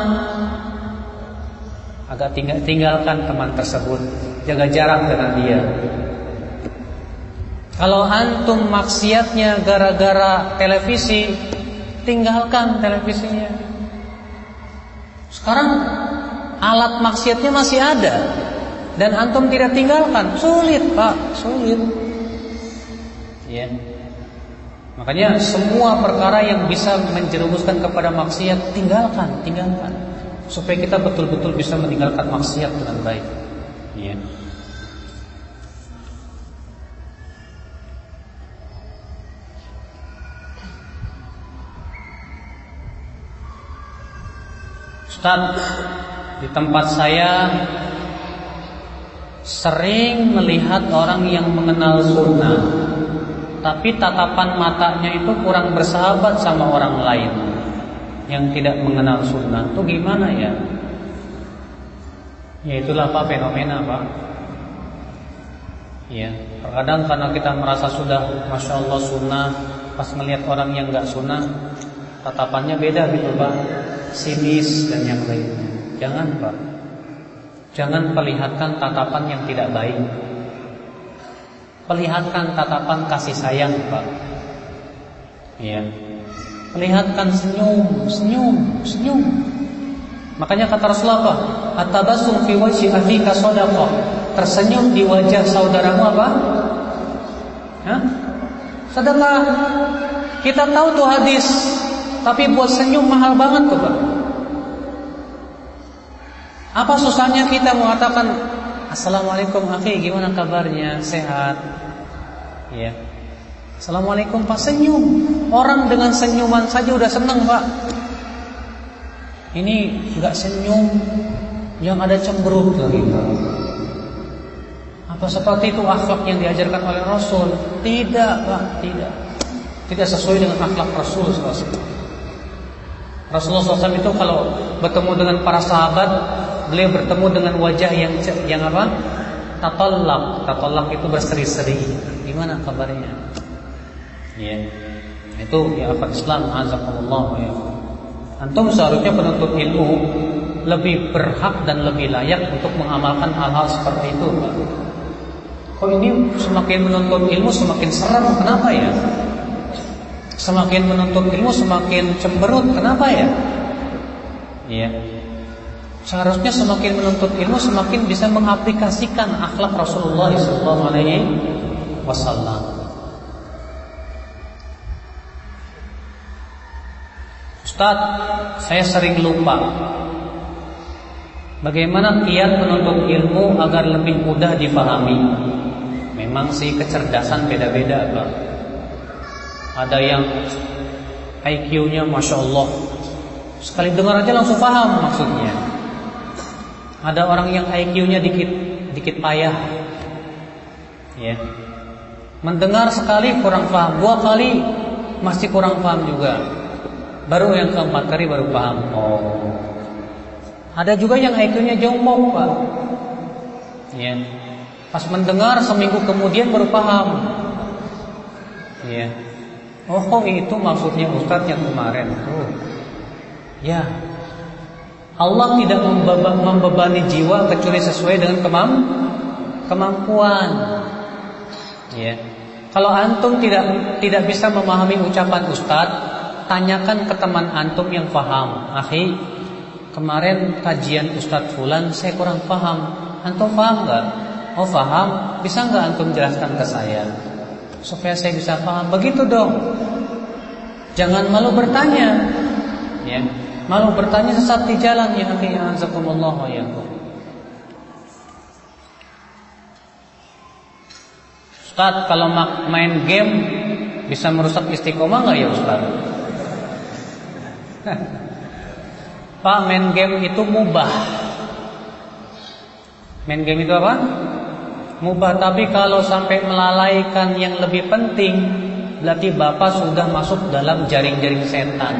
agak tinggal, tinggalkan teman tersebut, jaga jarak dengan dia. Kalau antum maksiatnya gara-gara televisi, tinggalkan televisinya. Sekarang alat maksiatnya masih ada dan antum tidak tinggalkan, sulit pak, sulit. Ya. Makanya semua perkara yang bisa menjerumuskan kepada maksiat tinggalkan, tinggalkan, supaya kita betul-betul bisa meninggalkan maksiat dengan baik. Ya. Ustaz, di tempat saya sering melihat orang yang mengenal sunnah tapi tatapan matanya itu kurang bersahabat sama orang lain. Yang tidak mengenal sunnah itu gimana ya? Ya itulah apa fenomena pak. Ya terkadang karena kita merasa sudah masya Allah sunnah pas melihat orang yang nggak sunnah tatapannya beda gitu pak. Sinis dan yang lainnya. Jangan pak. Jangan perlihatkan tatapan yang tidak baik. Perlihatkan tatapan kasih sayang, Pak. Ya. Perlihatkan senyum, senyum, senyum. Makanya kata Rasulullah apa? fi wajhi sadaqah. Tersenyum di wajah saudaramu apa? Hah? Sedekah. Kita tahu tuh hadis, tapi buat senyum mahal banget tuh, Pak. Apa susahnya kita mengatakan Assalamualaikum akhi, gimana kabarnya? Sehat? Ya. Assalamualaikum Pak senyum. Orang dengan senyuman saja udah senang Pak. Ini enggak senyum yang ada cemberut lagi. Apa seperti itu akhlak yang diajarkan oleh Rasul? Tidak Pak, tidak. Tidak sesuai dengan akhlak Rasul. Rasulullah SAW itu kalau bertemu dengan para sahabat beliau bertemu dengan wajah yang yang apa? Tatallak. Tatallak itu berseri-seri. Gimana kabarnya? Ya. Itu ya apa Islam azakumullah ya. Antum seharusnya penuntut ilmu lebih berhak dan lebih layak untuk mengamalkan hal-hal seperti itu. Kok ini semakin menuntut ilmu semakin serem, kenapa ya? Semakin menuntut ilmu semakin cemberut, kenapa ya? Iya. Seharusnya semakin menuntut ilmu semakin bisa mengaplikasikan akhlak Rasulullah SAW. Alaihi Wasallam. Ustaz, saya sering lupa Bagaimana kiat menuntut ilmu agar lebih mudah dipahami Memang sih kecerdasan beda-beda Pak Ada yang IQ-nya Masya Allah Sekali dengar aja langsung paham maksudnya ada orang yang IQ-nya dikit dikit payah. Ya. Mendengar sekali kurang paham, dua kali masih kurang paham juga. Baru yang keempat kali baru paham. Oh. Ada juga yang IQ-nya jongkok, Pak. Ya. Pas mendengar seminggu kemudian baru paham. Ya. Oh, itu maksudnya Ustadz yang kemarin. Oh. Ya, Allah tidak membebani jiwa kecuali sesuai dengan kemam kemampuan. Ya. Kalau antum tidak tidak bisa memahami ucapan ustaz, tanyakan ke teman antum yang paham. Akhi, kemarin kajian ustaz fulan saya kurang paham. Antum paham nggak? Oh paham. Bisa nggak antum jelaskan ke saya supaya saya bisa paham? Begitu dong. Jangan malu bertanya. Ya. Malu bertanya sesat di jalan ya akhi azakumullah wa yakum. Ustaz, kalau main game bisa merusak istiqomah nggak ya Ustaz? Pak, main game itu mubah. Main game itu apa? Mubah, tapi kalau sampai melalaikan yang lebih penting, berarti Bapak sudah masuk dalam jaring-jaring setan.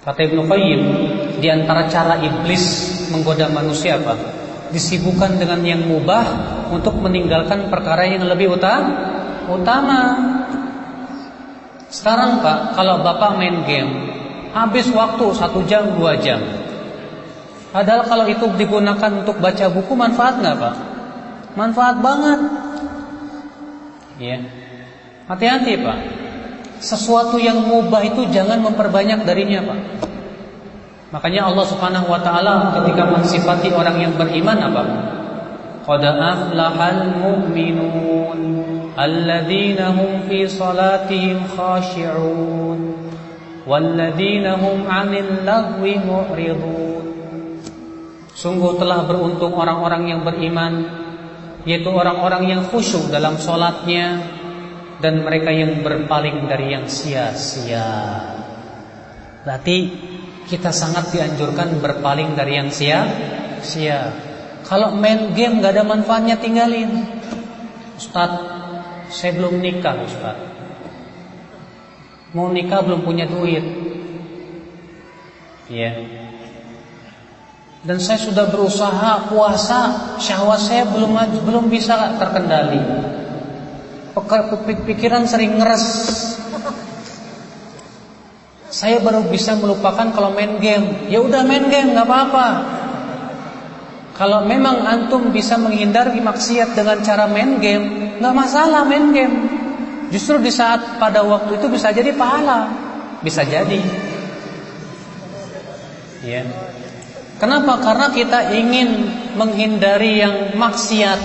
Kata Ibnu Qayyim, di antara cara iblis menggoda manusia apa? Disibukkan dengan yang mubah untuk meninggalkan perkara yang lebih utama. Sekarang Pak, kalau Bapak main game, habis waktu satu jam, dua jam. Padahal kalau itu digunakan untuk baca buku, manfaat nggak Pak? Manfaat banget. Ya. Hati-hati Pak. Sesuatu yang mubah itu jangan memperbanyak darinya Pak. Makanya Allah Subhanahu wa taala ketika mensifati orang yang beriman apa? Qad aflahal mu'minun alladzina hum fi salatihim khashi'un walladzina hum 'anil lagwi mu'ridun. Sungguh telah beruntung orang-orang yang beriman yaitu orang-orang yang khusyuk dalam solatnya dan mereka yang berpaling dari yang sia-sia. Berarti kita sangat dianjurkan berpaling dari yang sia-sia. Kalau main game gak ada manfaatnya tinggalin. Ustaz, saya belum nikah Ustaz. Mau nikah belum punya duit. Ya. Dan saya sudah berusaha puasa, syahwat saya belum belum bisa terkendali. Pikiran sering ngeres. Saya baru bisa melupakan kalau main game. Ya udah main game, nggak apa-apa. Kalau memang antum bisa menghindari maksiat dengan cara main game, nggak masalah main game. Justru di saat pada waktu itu bisa jadi pahala, bisa jadi. Ya. Kenapa? Karena kita ingin menghindari yang maksiat.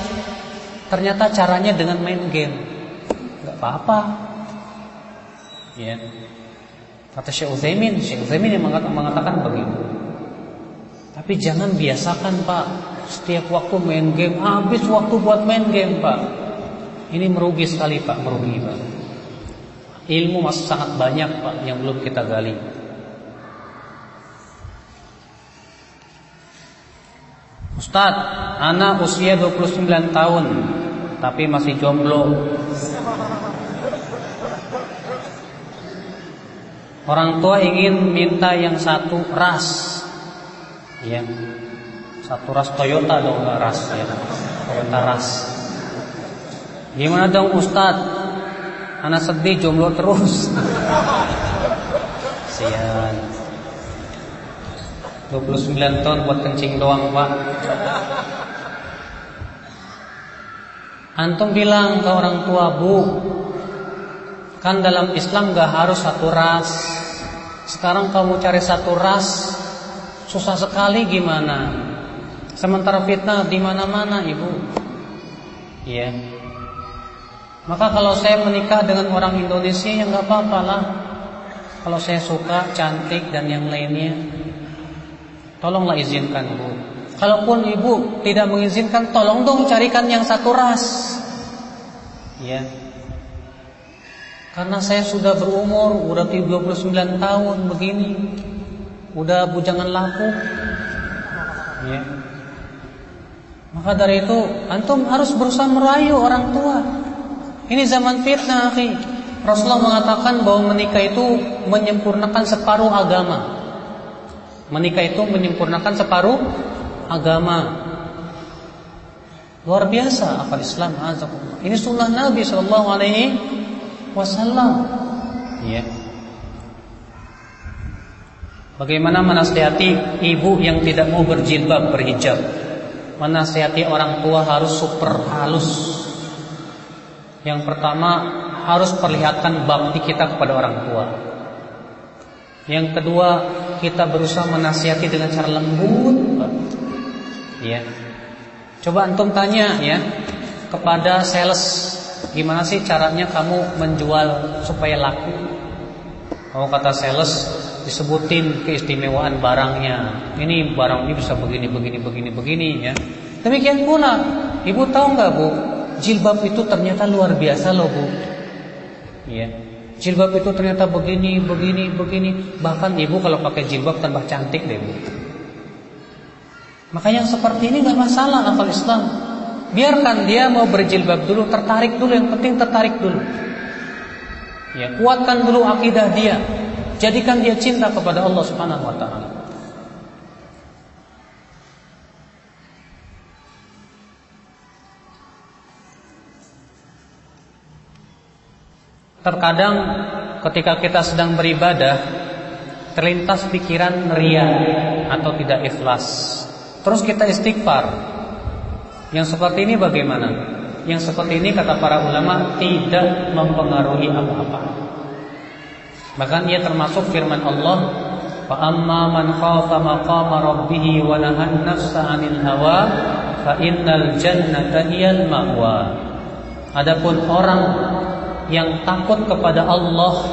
Ternyata caranya dengan main game. Apa-apa. Ya. Kata Syekh Utsaimin, Syekh Utsaimin yang mengatakan begitu. Tapi jangan biasakan Pak, setiap waktu main game, habis waktu buat main game Pak. Ini merugi sekali Pak, merugi Pak. Ilmu masih sangat banyak Pak yang belum kita gali. Ustadz, anak usia 29 tahun Tapi masih jomblo Orang tua ingin minta yang satu ras. Ya. Satu ras Toyota dong nggak ras ya. Toyota ras. Gimana dong Ustadz Anak sedih jomblo terus. Sian. 29 tahun buat kencing doang pak. Antum bilang ke orang tua bu Kan dalam Islam gak harus satu ras. Sekarang kamu cari satu ras Susah sekali gimana? Sementara fitnah di mana-mana ibu. Iya. Maka kalau saya menikah dengan orang Indonesia ya nggak apa-apa lah. Kalau saya suka cantik dan yang lainnya Tolonglah izinkan bu. Kalaupun ibu tidak mengizinkan Tolong dong carikan yang satu ras. Ya Karena saya sudah berumur Udah 29 tahun begini. Udah bujangan laku. Ya. Maka dari itu Antum harus berusaha merayu orang tua. Ini zaman fitnah akhi. Rasulullah mengatakan bahwa menikah itu Menyempurnakan separuh agama. Menikah itu menyempurnakan separuh agama. Luar biasa akal Islam Ini sunnah Nabi Shallallahu Alaihi Wasallam. Ya. Bagaimana menasihati ibu yang tidak mau berjilbab berhijab? Menasihati orang tua harus super halus. Yang pertama harus perlihatkan bakti kita kepada orang tua. Yang kedua, kita berusaha menasihati dengan cara lembut. Ya. Coba antum tanya ya kepada sales, gimana sih caranya kamu menjual supaya laku? Kalau kata sales disebutin keistimewaan barangnya. Ini barang ini bisa begini begini begini begini ya. Demikian pula, Ibu tahu nggak Bu? Jilbab itu ternyata luar biasa loh Bu. Ya. Jilbab itu ternyata begini, begini, begini. Bahkan ibu kalau pakai jilbab tambah cantik deh bu. Makanya seperti ini nggak masalah akal Islam. Biarkan dia mau berjilbab dulu, tertarik dulu. Yang penting tertarik dulu. Ya, kuatkan dulu akidah dia. Jadikan dia cinta kepada Allah Subhanahu wa taala. Terkadang ketika kita sedang beribadah terlintas pikiran ria atau tidak ikhlas. Terus kita istighfar. Yang seperti ini bagaimana? Yang seperti ini kata para ulama tidak mempengaruhi apa-apa. Bahkan ia termasuk firman Allah, "Fa amma man khafa maqama rabbih wa nahan nafsa 'anil hawa, fa innal jannata hiyal ma'wa." Adapun orang yang takut kepada Allah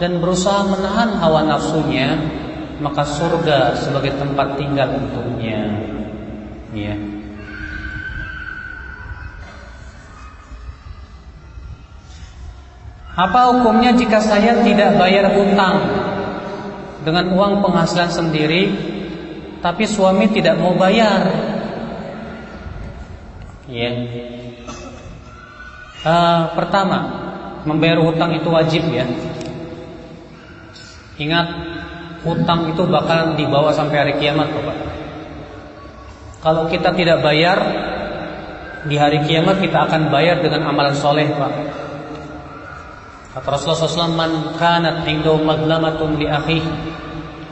dan berusaha menahan hawa nafsunya, maka surga sebagai tempat tinggal untuknya. Ya. Apa hukumnya jika saya tidak bayar hutang dengan uang penghasilan sendiri, tapi suami tidak mau bayar? Ya. Uh, pertama, membayar hutang itu wajib ya. Ingat, hutang itu bakal dibawa sampai hari kiamat, Bapak. Kalau kita tidak bayar di hari kiamat kita akan bayar dengan amalan soleh, Pak. Kata Rasulullah SAW, "Man kanat indahu madlamatun li akhi."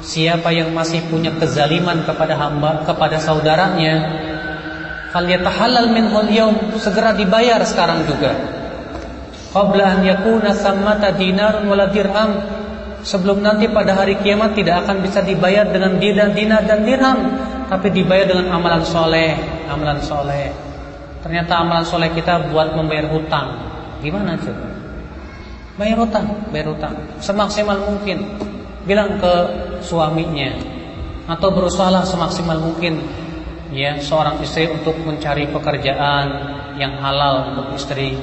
Siapa yang masih punya kezaliman kepada hamba, kepada saudaranya, falyatahallal minhul yaum, segera dibayar sekarang juga. Qabla an yakuna sammata dinarun wala dirham sebelum nanti pada hari kiamat tidak akan bisa dibayar dengan dinar, dinar dan dirham tapi dibayar dengan amalan soleh amalan soleh. Ternyata amalan soleh kita buat membayar hutang. Gimana coba bayar hutang bayar hutang semaksimal mungkin bilang ke suaminya atau berusahalah semaksimal mungkin ya seorang istri untuk mencari pekerjaan yang halal untuk istri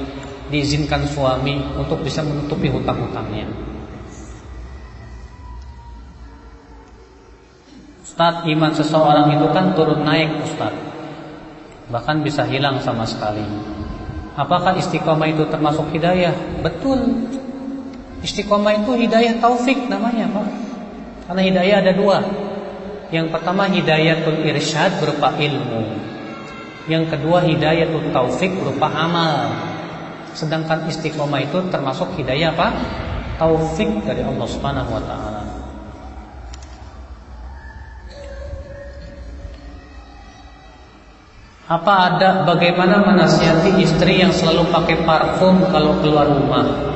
diizinkan suami untuk bisa menutupi hutang-hutangnya. Ustaz, iman seseorang itu kan turun naik Ustaz. Bahkan bisa hilang sama sekali. Apakah istiqomah itu termasuk hidayah? Betul. Istiqomah itu hidayah taufik namanya Pak. Karena hidayah ada dua. Yang pertama hidayatul irsyad berupa ilmu. Yang kedua hidayatul taufik berupa amal. Sedangkan istiqomah itu termasuk hidayah apa? Taufik dari Allah Subhanahu wa taala. Apa ada bagaimana menasihati istri yang selalu pakai parfum kalau keluar rumah?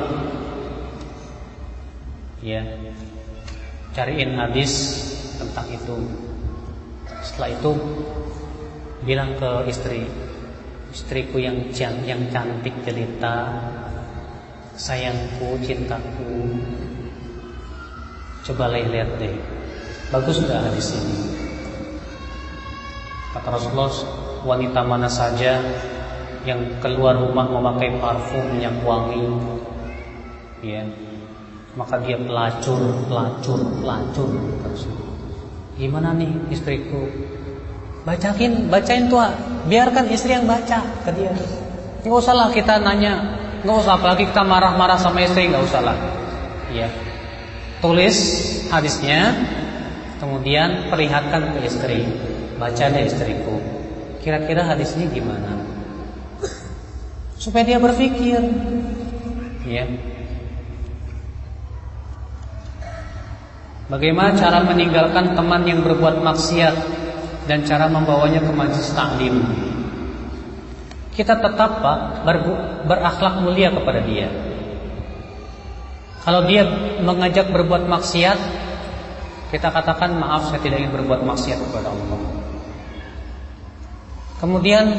Ya. Cariin hadis tentang itu. Setelah itu bilang ke istri, Istriku yang yang cantik jelita Sayangku, cintaku Coba lihat deh Bagus gak hadis ini Kata Rasulullah Wanita mana saja Yang keluar rumah memakai parfum yang wangi Ya maka dia pelacur, pelacur, pelacur Gimana nih istriku Bacakin, bacain tua. Biarkan istri yang baca ke dia. Nggak usah lah kita nanya. Nggak usah apalagi kita marah-marah sama istri. Nggak usah lah. Ya. Tulis hadisnya. Kemudian perlihatkan ke istri. Baca deh istriku. Kira-kira hadisnya gimana? Supaya dia berpikir. Ya. Bagaimana cara meninggalkan teman yang berbuat maksiat dan cara membawanya ke majlis taklim. Kita tetap Pak ber, berakhlak mulia kepada dia. Kalau dia mengajak berbuat maksiat, kita katakan maaf saya tidak ingin berbuat maksiat kepada Allah. Kemudian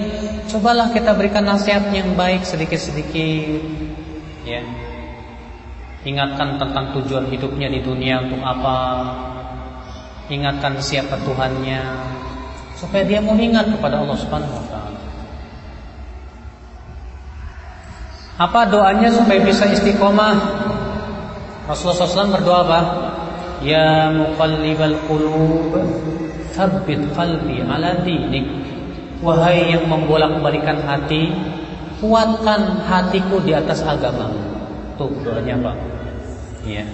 cobalah kita berikan nasihat yang baik sedikit-sedikit ya. Ingatkan tentang tujuan hidupnya di dunia untuk apa. Ingatkan siapa Tuhannya, supaya dia mengingat kepada Allah Subhanahu wa. Apa doanya supaya bisa istiqomah? Rasulullah SAW berdoa apa? Ya muqallibal qulub Thabbit qalbi ala dinik Wahai yang membolak-balikan hati Kuatkan hatiku di atas agama Tuh doanya Pak Iya.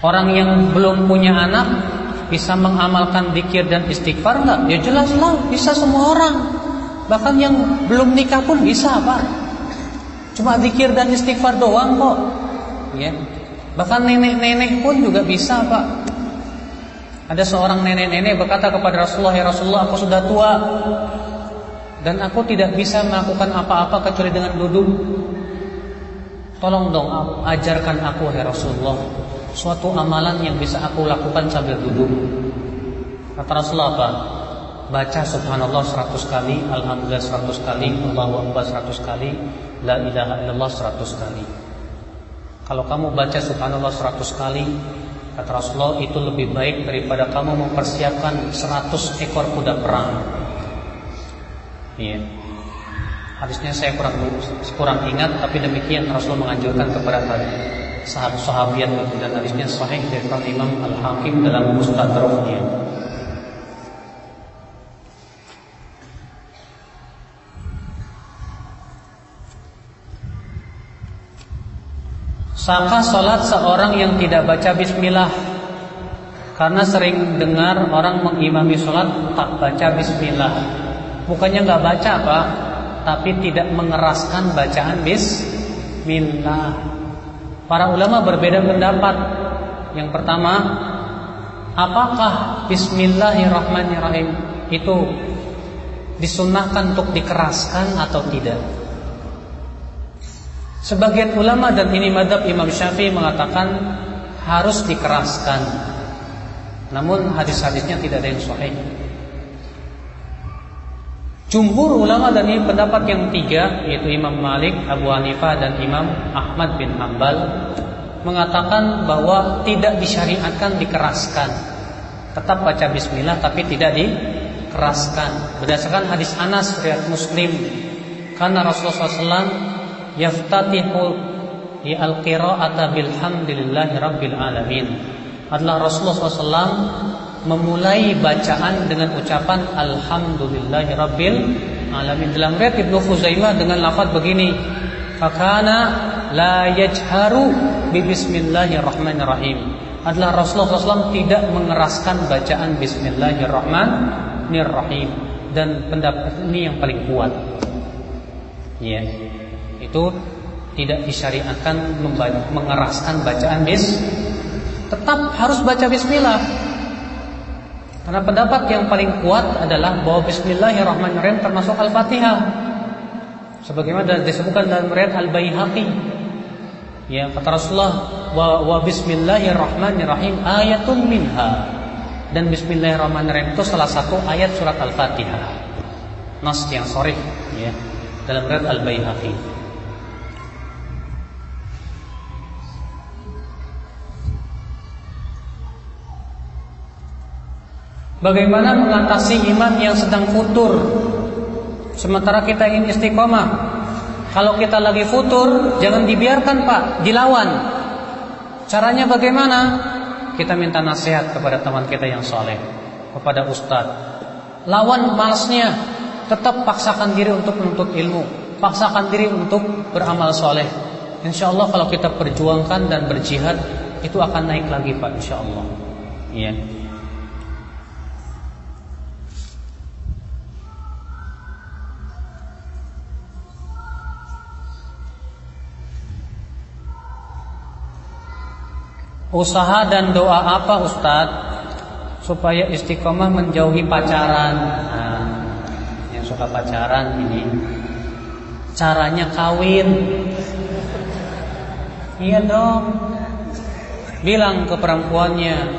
Orang yang belum punya anak Bisa mengamalkan dikir dan istighfar enggak? Ya jelas lah, bisa semua orang. Bahkan yang belum nikah pun bisa Pak. Cuma dikir dan istighfar doang kok. Ya Bahkan nenek-nenek pun juga bisa Pak. Ada seorang nenek-nenek berkata kepada Rasulullah Ya Rasulullah aku sudah tua Dan aku tidak bisa melakukan apa-apa kecuali dengan duduk Tolong dong ajarkan aku ya Rasulullah Suatu amalan yang bisa aku lakukan sambil duduk. Kata Rasulullah apa? Baca subhanallah 100 kali Alhamdulillah 100 kali Allahu Akbar 100 kali La ilaha illallah 100 kali. Kalau kamu baca subhanallah 100 kali Kata Rasulullah itu lebih baik daripada kamu mempersiapkan 100 ekor kuda perang. Iya Hadisnya saya kurang kurang ingat Tapi demikian Rasulullah menganjurkan kepada sahabat sahabiat Dan hadisnya sahih dari Imam Al-Hakim dalam Mustadraknya. Sahkah sholat seorang yang tidak baca bismillah. Karena sering dengar orang mengimami sholat tak baca bismillah. Bukannya nggak baca pak Tapi tidak mengeraskan bacaan bismillah Para ulama berbeda pendapat Yang pertama Apakah bismillahirrahmanirrahim Itu disunahkan untuk dikeraskan atau tidak Sebagian ulama dan ini madhab Imam Syafi'i mengatakan harus dikeraskan. Namun hadis-hadisnya tidak ada yang sahih. Jumhur ulama dan ini pendapat yang tiga yaitu Imam Malik, Abu Hanifah dan Imam Ahmad bin Hambal mengatakan bahwa tidak disyariatkan dikeraskan. Tetap baca bismillah tapi tidak dikeraskan. Berdasarkan hadis Anas riwayat Muslim karena Rasulullah SAW yaftatihu di al-qira'ata bilhamdillahi rabbil alamin adalah Rasulullah SAW memulai bacaan dengan ucapan alhamdulillahi rabbil alamin. Dalam riwayat Ibnu Khuzaimah dengan lafaz begini fakana la yajharu bi bismillahirrahmanirrahim adalah Rasulullah SAW tidak mengeraskan bacaan bismillahirrahmanirrahim. Dan pendapat ini yang paling kuat. Ya itu tidak disyariatkan mengeraskan bacaan bis tetap harus baca bismillah karena pendapat yang paling kuat adalah bahwa bismillahirrahmanirrahim termasuk al-fatihah. Sebagaimana disebutkan dalam riwayat al-baihaqi ya kata Rasulullah wa, wa bismillahirrahmanirrahim ayatun minha. Dan bismillahirrahmanirrahim itu salah satu ayat surat al-fatihah. Nas yang sorry ya dalam riwayat al-baihaqi Bagaimana mengatasi imam yang sedang futur? Sementara kita ingin istiqomah. Kalau kita lagi futur Jangan dibiarkan pak. Dilawan. Caranya bagaimana? Kita minta nasihat kepada teman kita yang soleh Kepada ustadz. Lawan malasnya Tetap paksakan diri untuk menuntut ilmu. Paksakan diri untuk beramal soleh. Insya Allah kalau kita perjuangkan dan berjihad Itu akan naik lagi pak Insya Allah Iya Usaha dan doa apa Ustadz? Supaya istiqomah menjauhi pacaran. Nah, Yang suka pacaran ini. Caranya kawin. Iya dong. Bilang ke perempuannya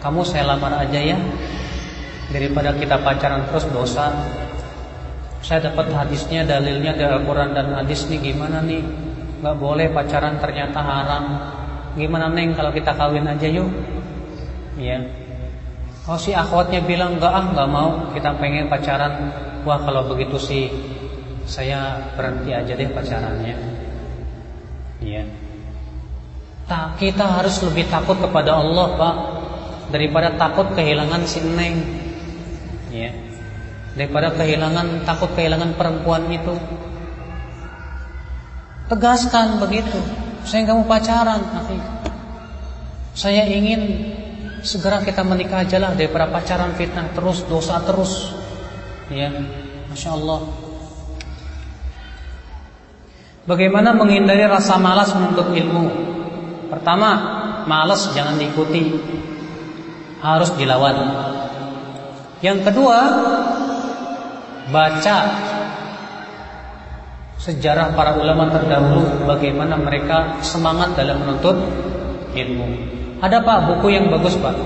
Kamu saya lamar aja ya. Daripada kita pacaran terus dosa. Saya dapat hadisnya Dalilnya dari Al-Quran dan hadis nih. Gimana nih? Gak boleh pacaran ternyata haram Gimana neng kalau kita kawin aja yuk? Ya. Oh si akhwatnya bilang enggak ah enggak mau kita pengen pacaran. Wah kalau begitu sih saya berhenti aja deh pacarannya. Ya. Tak, kita harus lebih takut kepada Allah, Pak, daripada takut kehilangan si Neng. Ya. Daripada kehilangan takut kehilangan perempuan itu. Tegaskan begitu. Saya nggak mau pacaran, akhi. Saya ingin segera kita menikah aja lah daripada pacaran fitnah terus dosa terus. Ya, masya Allah. Bagaimana menghindari rasa malas menuntut ilmu? Pertama, malas jangan diikuti. Harus dilawan. Yang kedua, baca sejarah para ulama terdahulu bagaimana mereka semangat dalam menuntut ilmu. Ada Pak buku yang bagus Pak.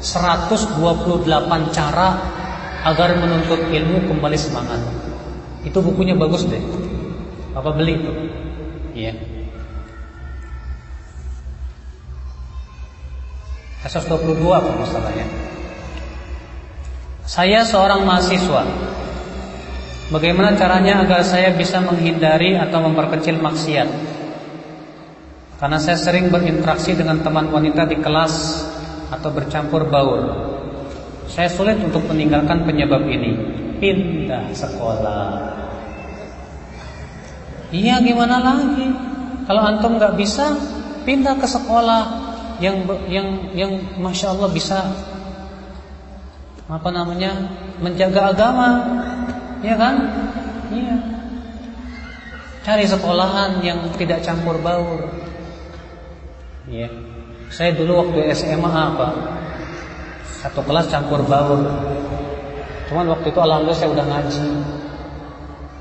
128 cara agar menuntut ilmu kembali semangat. Itu bukunya bagus deh. Bapak beli itu. Iya. 122 apa masalahnya? Saya seorang mahasiswa. Bagaimana caranya agar saya bisa menghindari atau memperkecil maksiat? Karena saya sering berinteraksi dengan teman wanita di kelas atau bercampur baur. Saya sulit untuk meninggalkan penyebab ini. Pindah sekolah. Iya gimana lagi? Kalau antum nggak bisa, pindah ke sekolah yang yang yang masya Allah bisa apa namanya menjaga agama, ya kan? Iya. Cari sekolahan yang tidak campur baur. Iya. Saya dulu waktu SMA apa? Satu kelas campur baur. Cuman waktu itu alhamdulillah saya udah ngaji.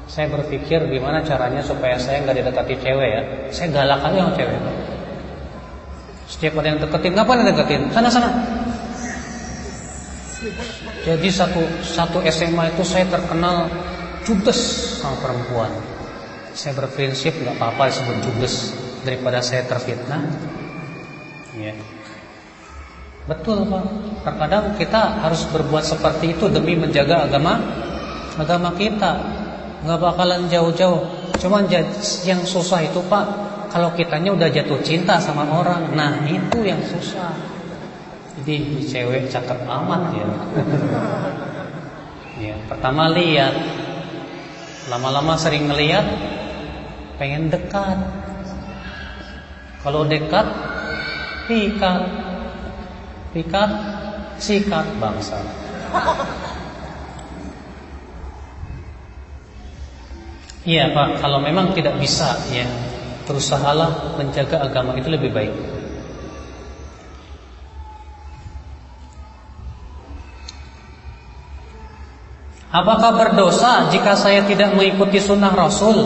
Saya berpikir gimana caranya supaya saya nggak didekati cewek ya. Saya galak aja sama cewek. Setiap ada yang deketin, ngapain yang deketin? Sana sana. Jadi satu satu SMA itu saya terkenal judes sama perempuan. Saya berprinsip nggak apa-apa disebut judes daripada saya terfitnah. Ya. Betul pak. Terkadang kita harus berbuat seperti itu demi menjaga agama agama kita. Nggak bakalan jauh-jauh. Cuman yang susah itu pak kalau kitanya udah jatuh cinta sama orang, nah itu yang susah. Jadi cewek cakep amat ya. ya, pertama lihat, lama-lama sering ngeliat, pengen dekat. Kalau dekat, pikat, pikat, sikat bangsa. Iya Pak, kalau memang tidak bisa ya berusahalah menjaga agama itu lebih baik. Apakah berdosa jika saya tidak mengikuti sunnah Rasul?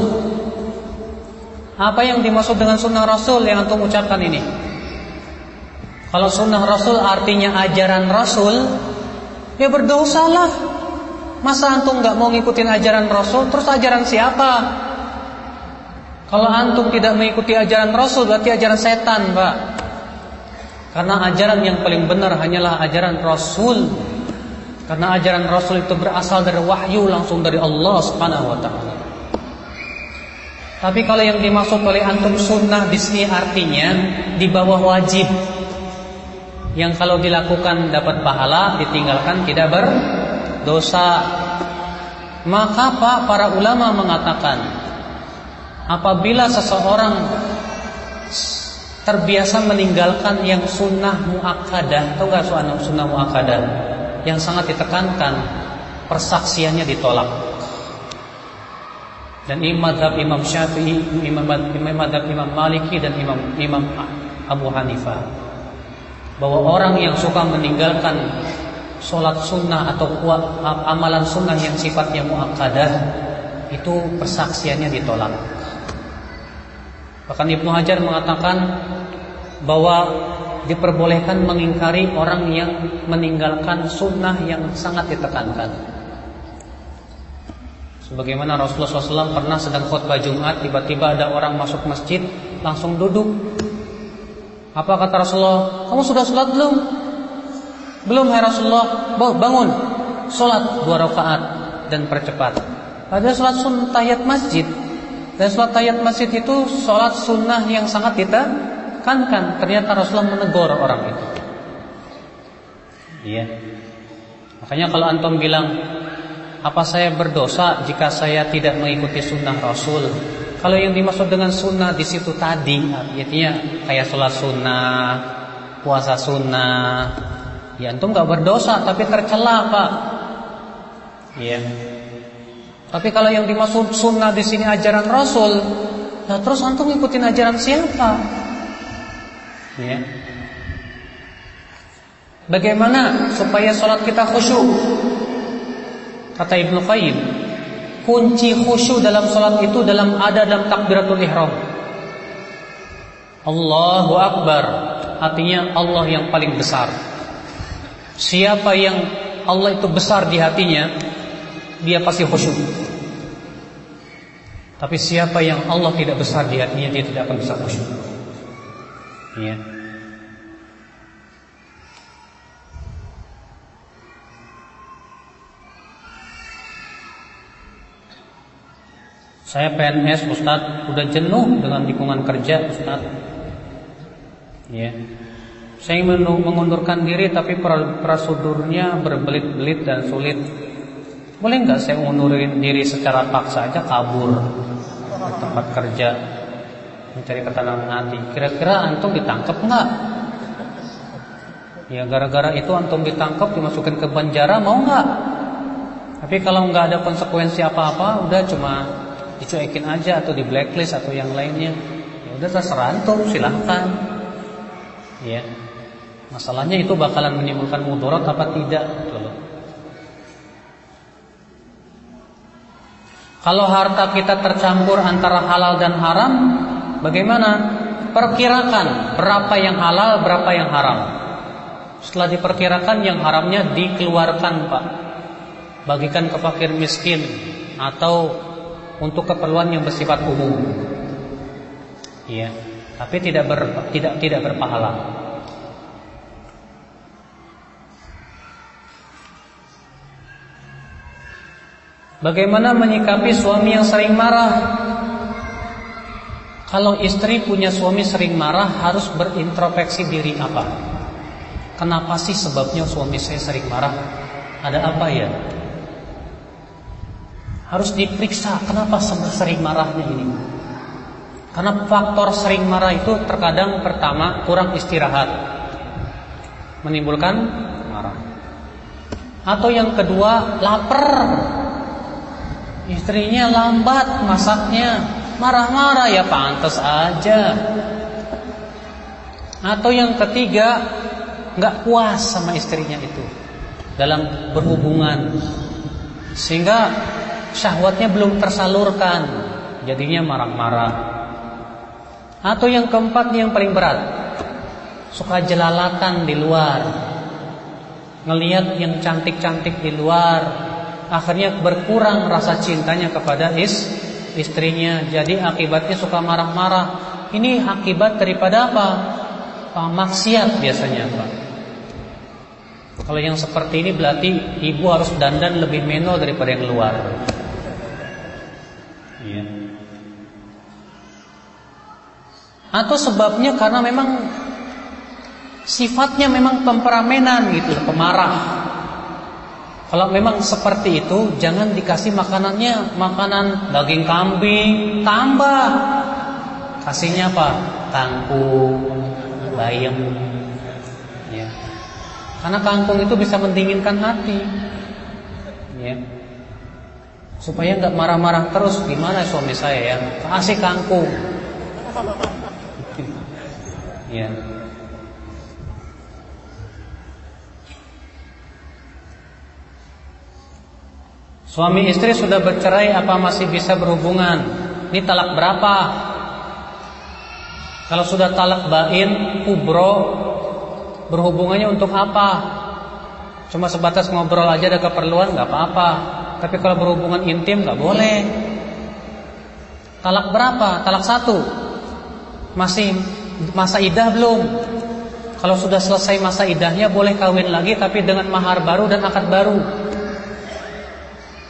Apa yang dimaksud dengan sunnah Rasul yang antum ucapkan ini? Kalau sunnah Rasul artinya ajaran Rasul, ya berdosalah. Masa antum nggak mau ngikutin ajaran Rasul, terus ajaran siapa? Kalau antum tidak mengikuti ajaran Rasul berarti ajaran setan, Pak. Karena ajaran yang paling benar hanyalah ajaran Rasul. Karena ajaran Rasul itu berasal dari wahyu langsung dari Allah Subhanahu wa taala. Tapi kalau yang dimaksud oleh antum sunnah di sini artinya di bawah wajib. Yang kalau dilakukan dapat pahala, ditinggalkan tidak berdosa. Maka Pak para ulama mengatakan Apabila seseorang terbiasa meninggalkan yang sunnah muakkadah, tahu nggak sunnah sunnah muakkadah? Yang sangat ditekankan, persaksiannya ditolak. Dan imam Imam Syafi'i, imam, imam Imam Maliki dan Imam Imam Abu Hanifah bahwa orang yang suka meninggalkan sholat sunnah atau amalan sunnah yang sifatnya muakkadah itu persaksiannya ditolak. Bahkan Ibnu Hajar mengatakan bahwa diperbolehkan mengingkari orang yang meninggalkan sunnah yang sangat ditekankan. Sebagaimana Rasulullah SAW pernah sedang khutbah Jumat, tiba-tiba ada orang masuk masjid, langsung duduk. Apa kata Rasulullah? Kamu sudah sholat belum? Belum hai Rasulullah. Bangun, sholat dua rakaat dan percepat. Pada sholat sunnah tahiyat masjid, Dan sholat tayat masjid itu sholat sunnah yang sangat ditekankan. Ternyata Rasulullah menegur orang itu. Iya. Makanya kalau antum bilang, apa saya berdosa jika saya tidak mengikuti sunnah Rasul? Kalau yang dimaksud dengan sunnah di situ tadi, artinya kayak sholat sunnah, puasa sunnah, ya antum nggak berdosa tapi tercela pak. Iya. Tapi kalau yang dimaksud sunnah di sini ajaran Rasul, nah terus antum ngikutin ajaran siapa? Ya. Bagaimana supaya sholat kita khusyuk? Kata Ibnu Qayyim, kunci khusyuk dalam salat itu dalam ada dalam takbiratul ihram. Allahu akbar artinya Allah yang paling besar. Siapa yang Allah itu besar di hatinya, dia pasti khusyuk. Tapi siapa yang Allah tidak besar di hatinya, dia tidak akan bisa khusyuk. Ya. Saya PNS Ustadz Udah jenuh dengan lingkungan kerja Ustadz Ya. Saya mengundurkan diri Tapi prosedurnya berbelit-belit dan sulit. Boleh nggak saya mengundurin diri secara paksa aja Kabur Ke tempat kerja Mencari ketenangan hati. Kira-kira antum ditangkap nggak? Ya gara-gara itu antum ditangkap Dimasukin ke penjara mau nggak? Tapi kalau nggak ada konsekuensi apa-apa Udah cuma dicuekin aja atau di blacklist atau yang lainnya. Ya udah terserah antum silahkan. Ya. Masalahnya itu bakalan menimbulkan mudarat apa tidak gitu loh. Kalau harta kita tercampur antara halal dan haram bagaimana perkirakan berapa yang halal berapa yang haram setelah diperkirakan yang haramnya dikeluarkan pak bagikan ke fakir miskin atau untuk keperluan yang bersifat umum. Iya, tapi tidak ber, tidak tidak berpahala. Bagaimana menyikapi suami yang sering marah? Kalau istri punya suami sering marah harus berintrospeksi diri apa? Kenapa sih sebabnya suami saya sering marah? Ada apa ya? harus diperiksa kenapa sering marahnya ini. Karena faktor sering marah itu terkadang pertama kurang istirahat, menimbulkan marah. Atau yang kedua lapar, istrinya lambat masaknya, marah-marah ya pantas aja. Atau yang ketiga nggak puas sama istrinya itu dalam berhubungan, sehingga syahwatnya belum tersalurkan, jadinya marah-marah. Atau yang keempat yang paling berat, suka jelalatan di luar, ngelihat yang cantik-cantik di luar, akhirnya berkurang rasa cintanya kepada is istrinya. Jadi akibatnya suka marah-marah. Ini akibat daripada apa? Maksiat biasanya, Pak. Kalau yang seperti ini berarti ibu harus dandan lebih meno daripada yang luar. Ya. Atau sebabnya karena memang sifatnya memang temperamenan gitu, pemarah. Kalau memang seperti itu, jangan dikasih makanannya makanan daging kambing, tambah kasihnya apa? Kangkung, bayam. Ya. Karena kangkung itu bisa mendinginkan hati. Ya supaya nggak marah-marah terus gimana suami saya ya kasih kangkung ya Suami istri sudah bercerai apa masih bisa berhubungan? Ini talak berapa? Kalau sudah talak bain, kubro, berhubungannya untuk apa? Cuma sebatas ngobrol aja ada keperluan nggak apa-apa. Tapi kalau berhubungan intim nggak boleh. Talak berapa? Talak satu. Masih masa idah belum? Kalau sudah selesai masa idahnya boleh kawin lagi tapi dengan mahar baru dan akad baru.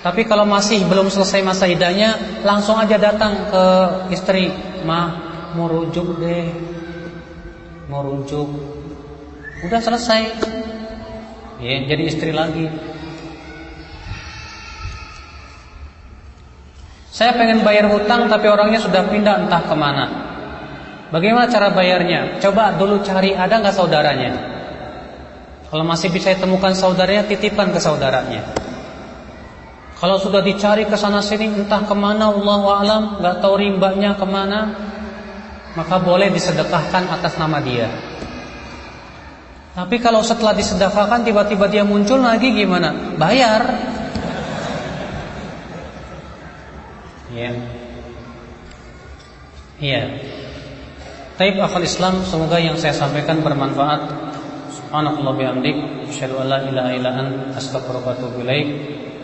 Tapi kalau masih belum selesai masa idahnya, langsung aja datang ke istri, "Ma, mau rujuk deh." Mau rujuk. Udah selesai. Ya, jadi istri lagi. Saya pengen bayar hutang tapi orangnya sudah pindah entah ke mana. Bagaimana cara bayarnya? Coba dulu cari ada nggak saudaranya. Kalau masih bisa temukan saudaranya, titipkan ke saudaranya. Kalau sudah dicari ke sana sini entah ke mana Allah alam nggak tahu rimbanya ke mana maka boleh disedekahkan atas nama dia. Tapi kalau setelah disedekahkan tiba-tiba dia muncul lagi gimana? Bayar. Ya. Iya. Taib akal Islam semoga yang saya sampaikan bermanfaat. Subhanallah bihamdik, asyhadu an la ilaha illa.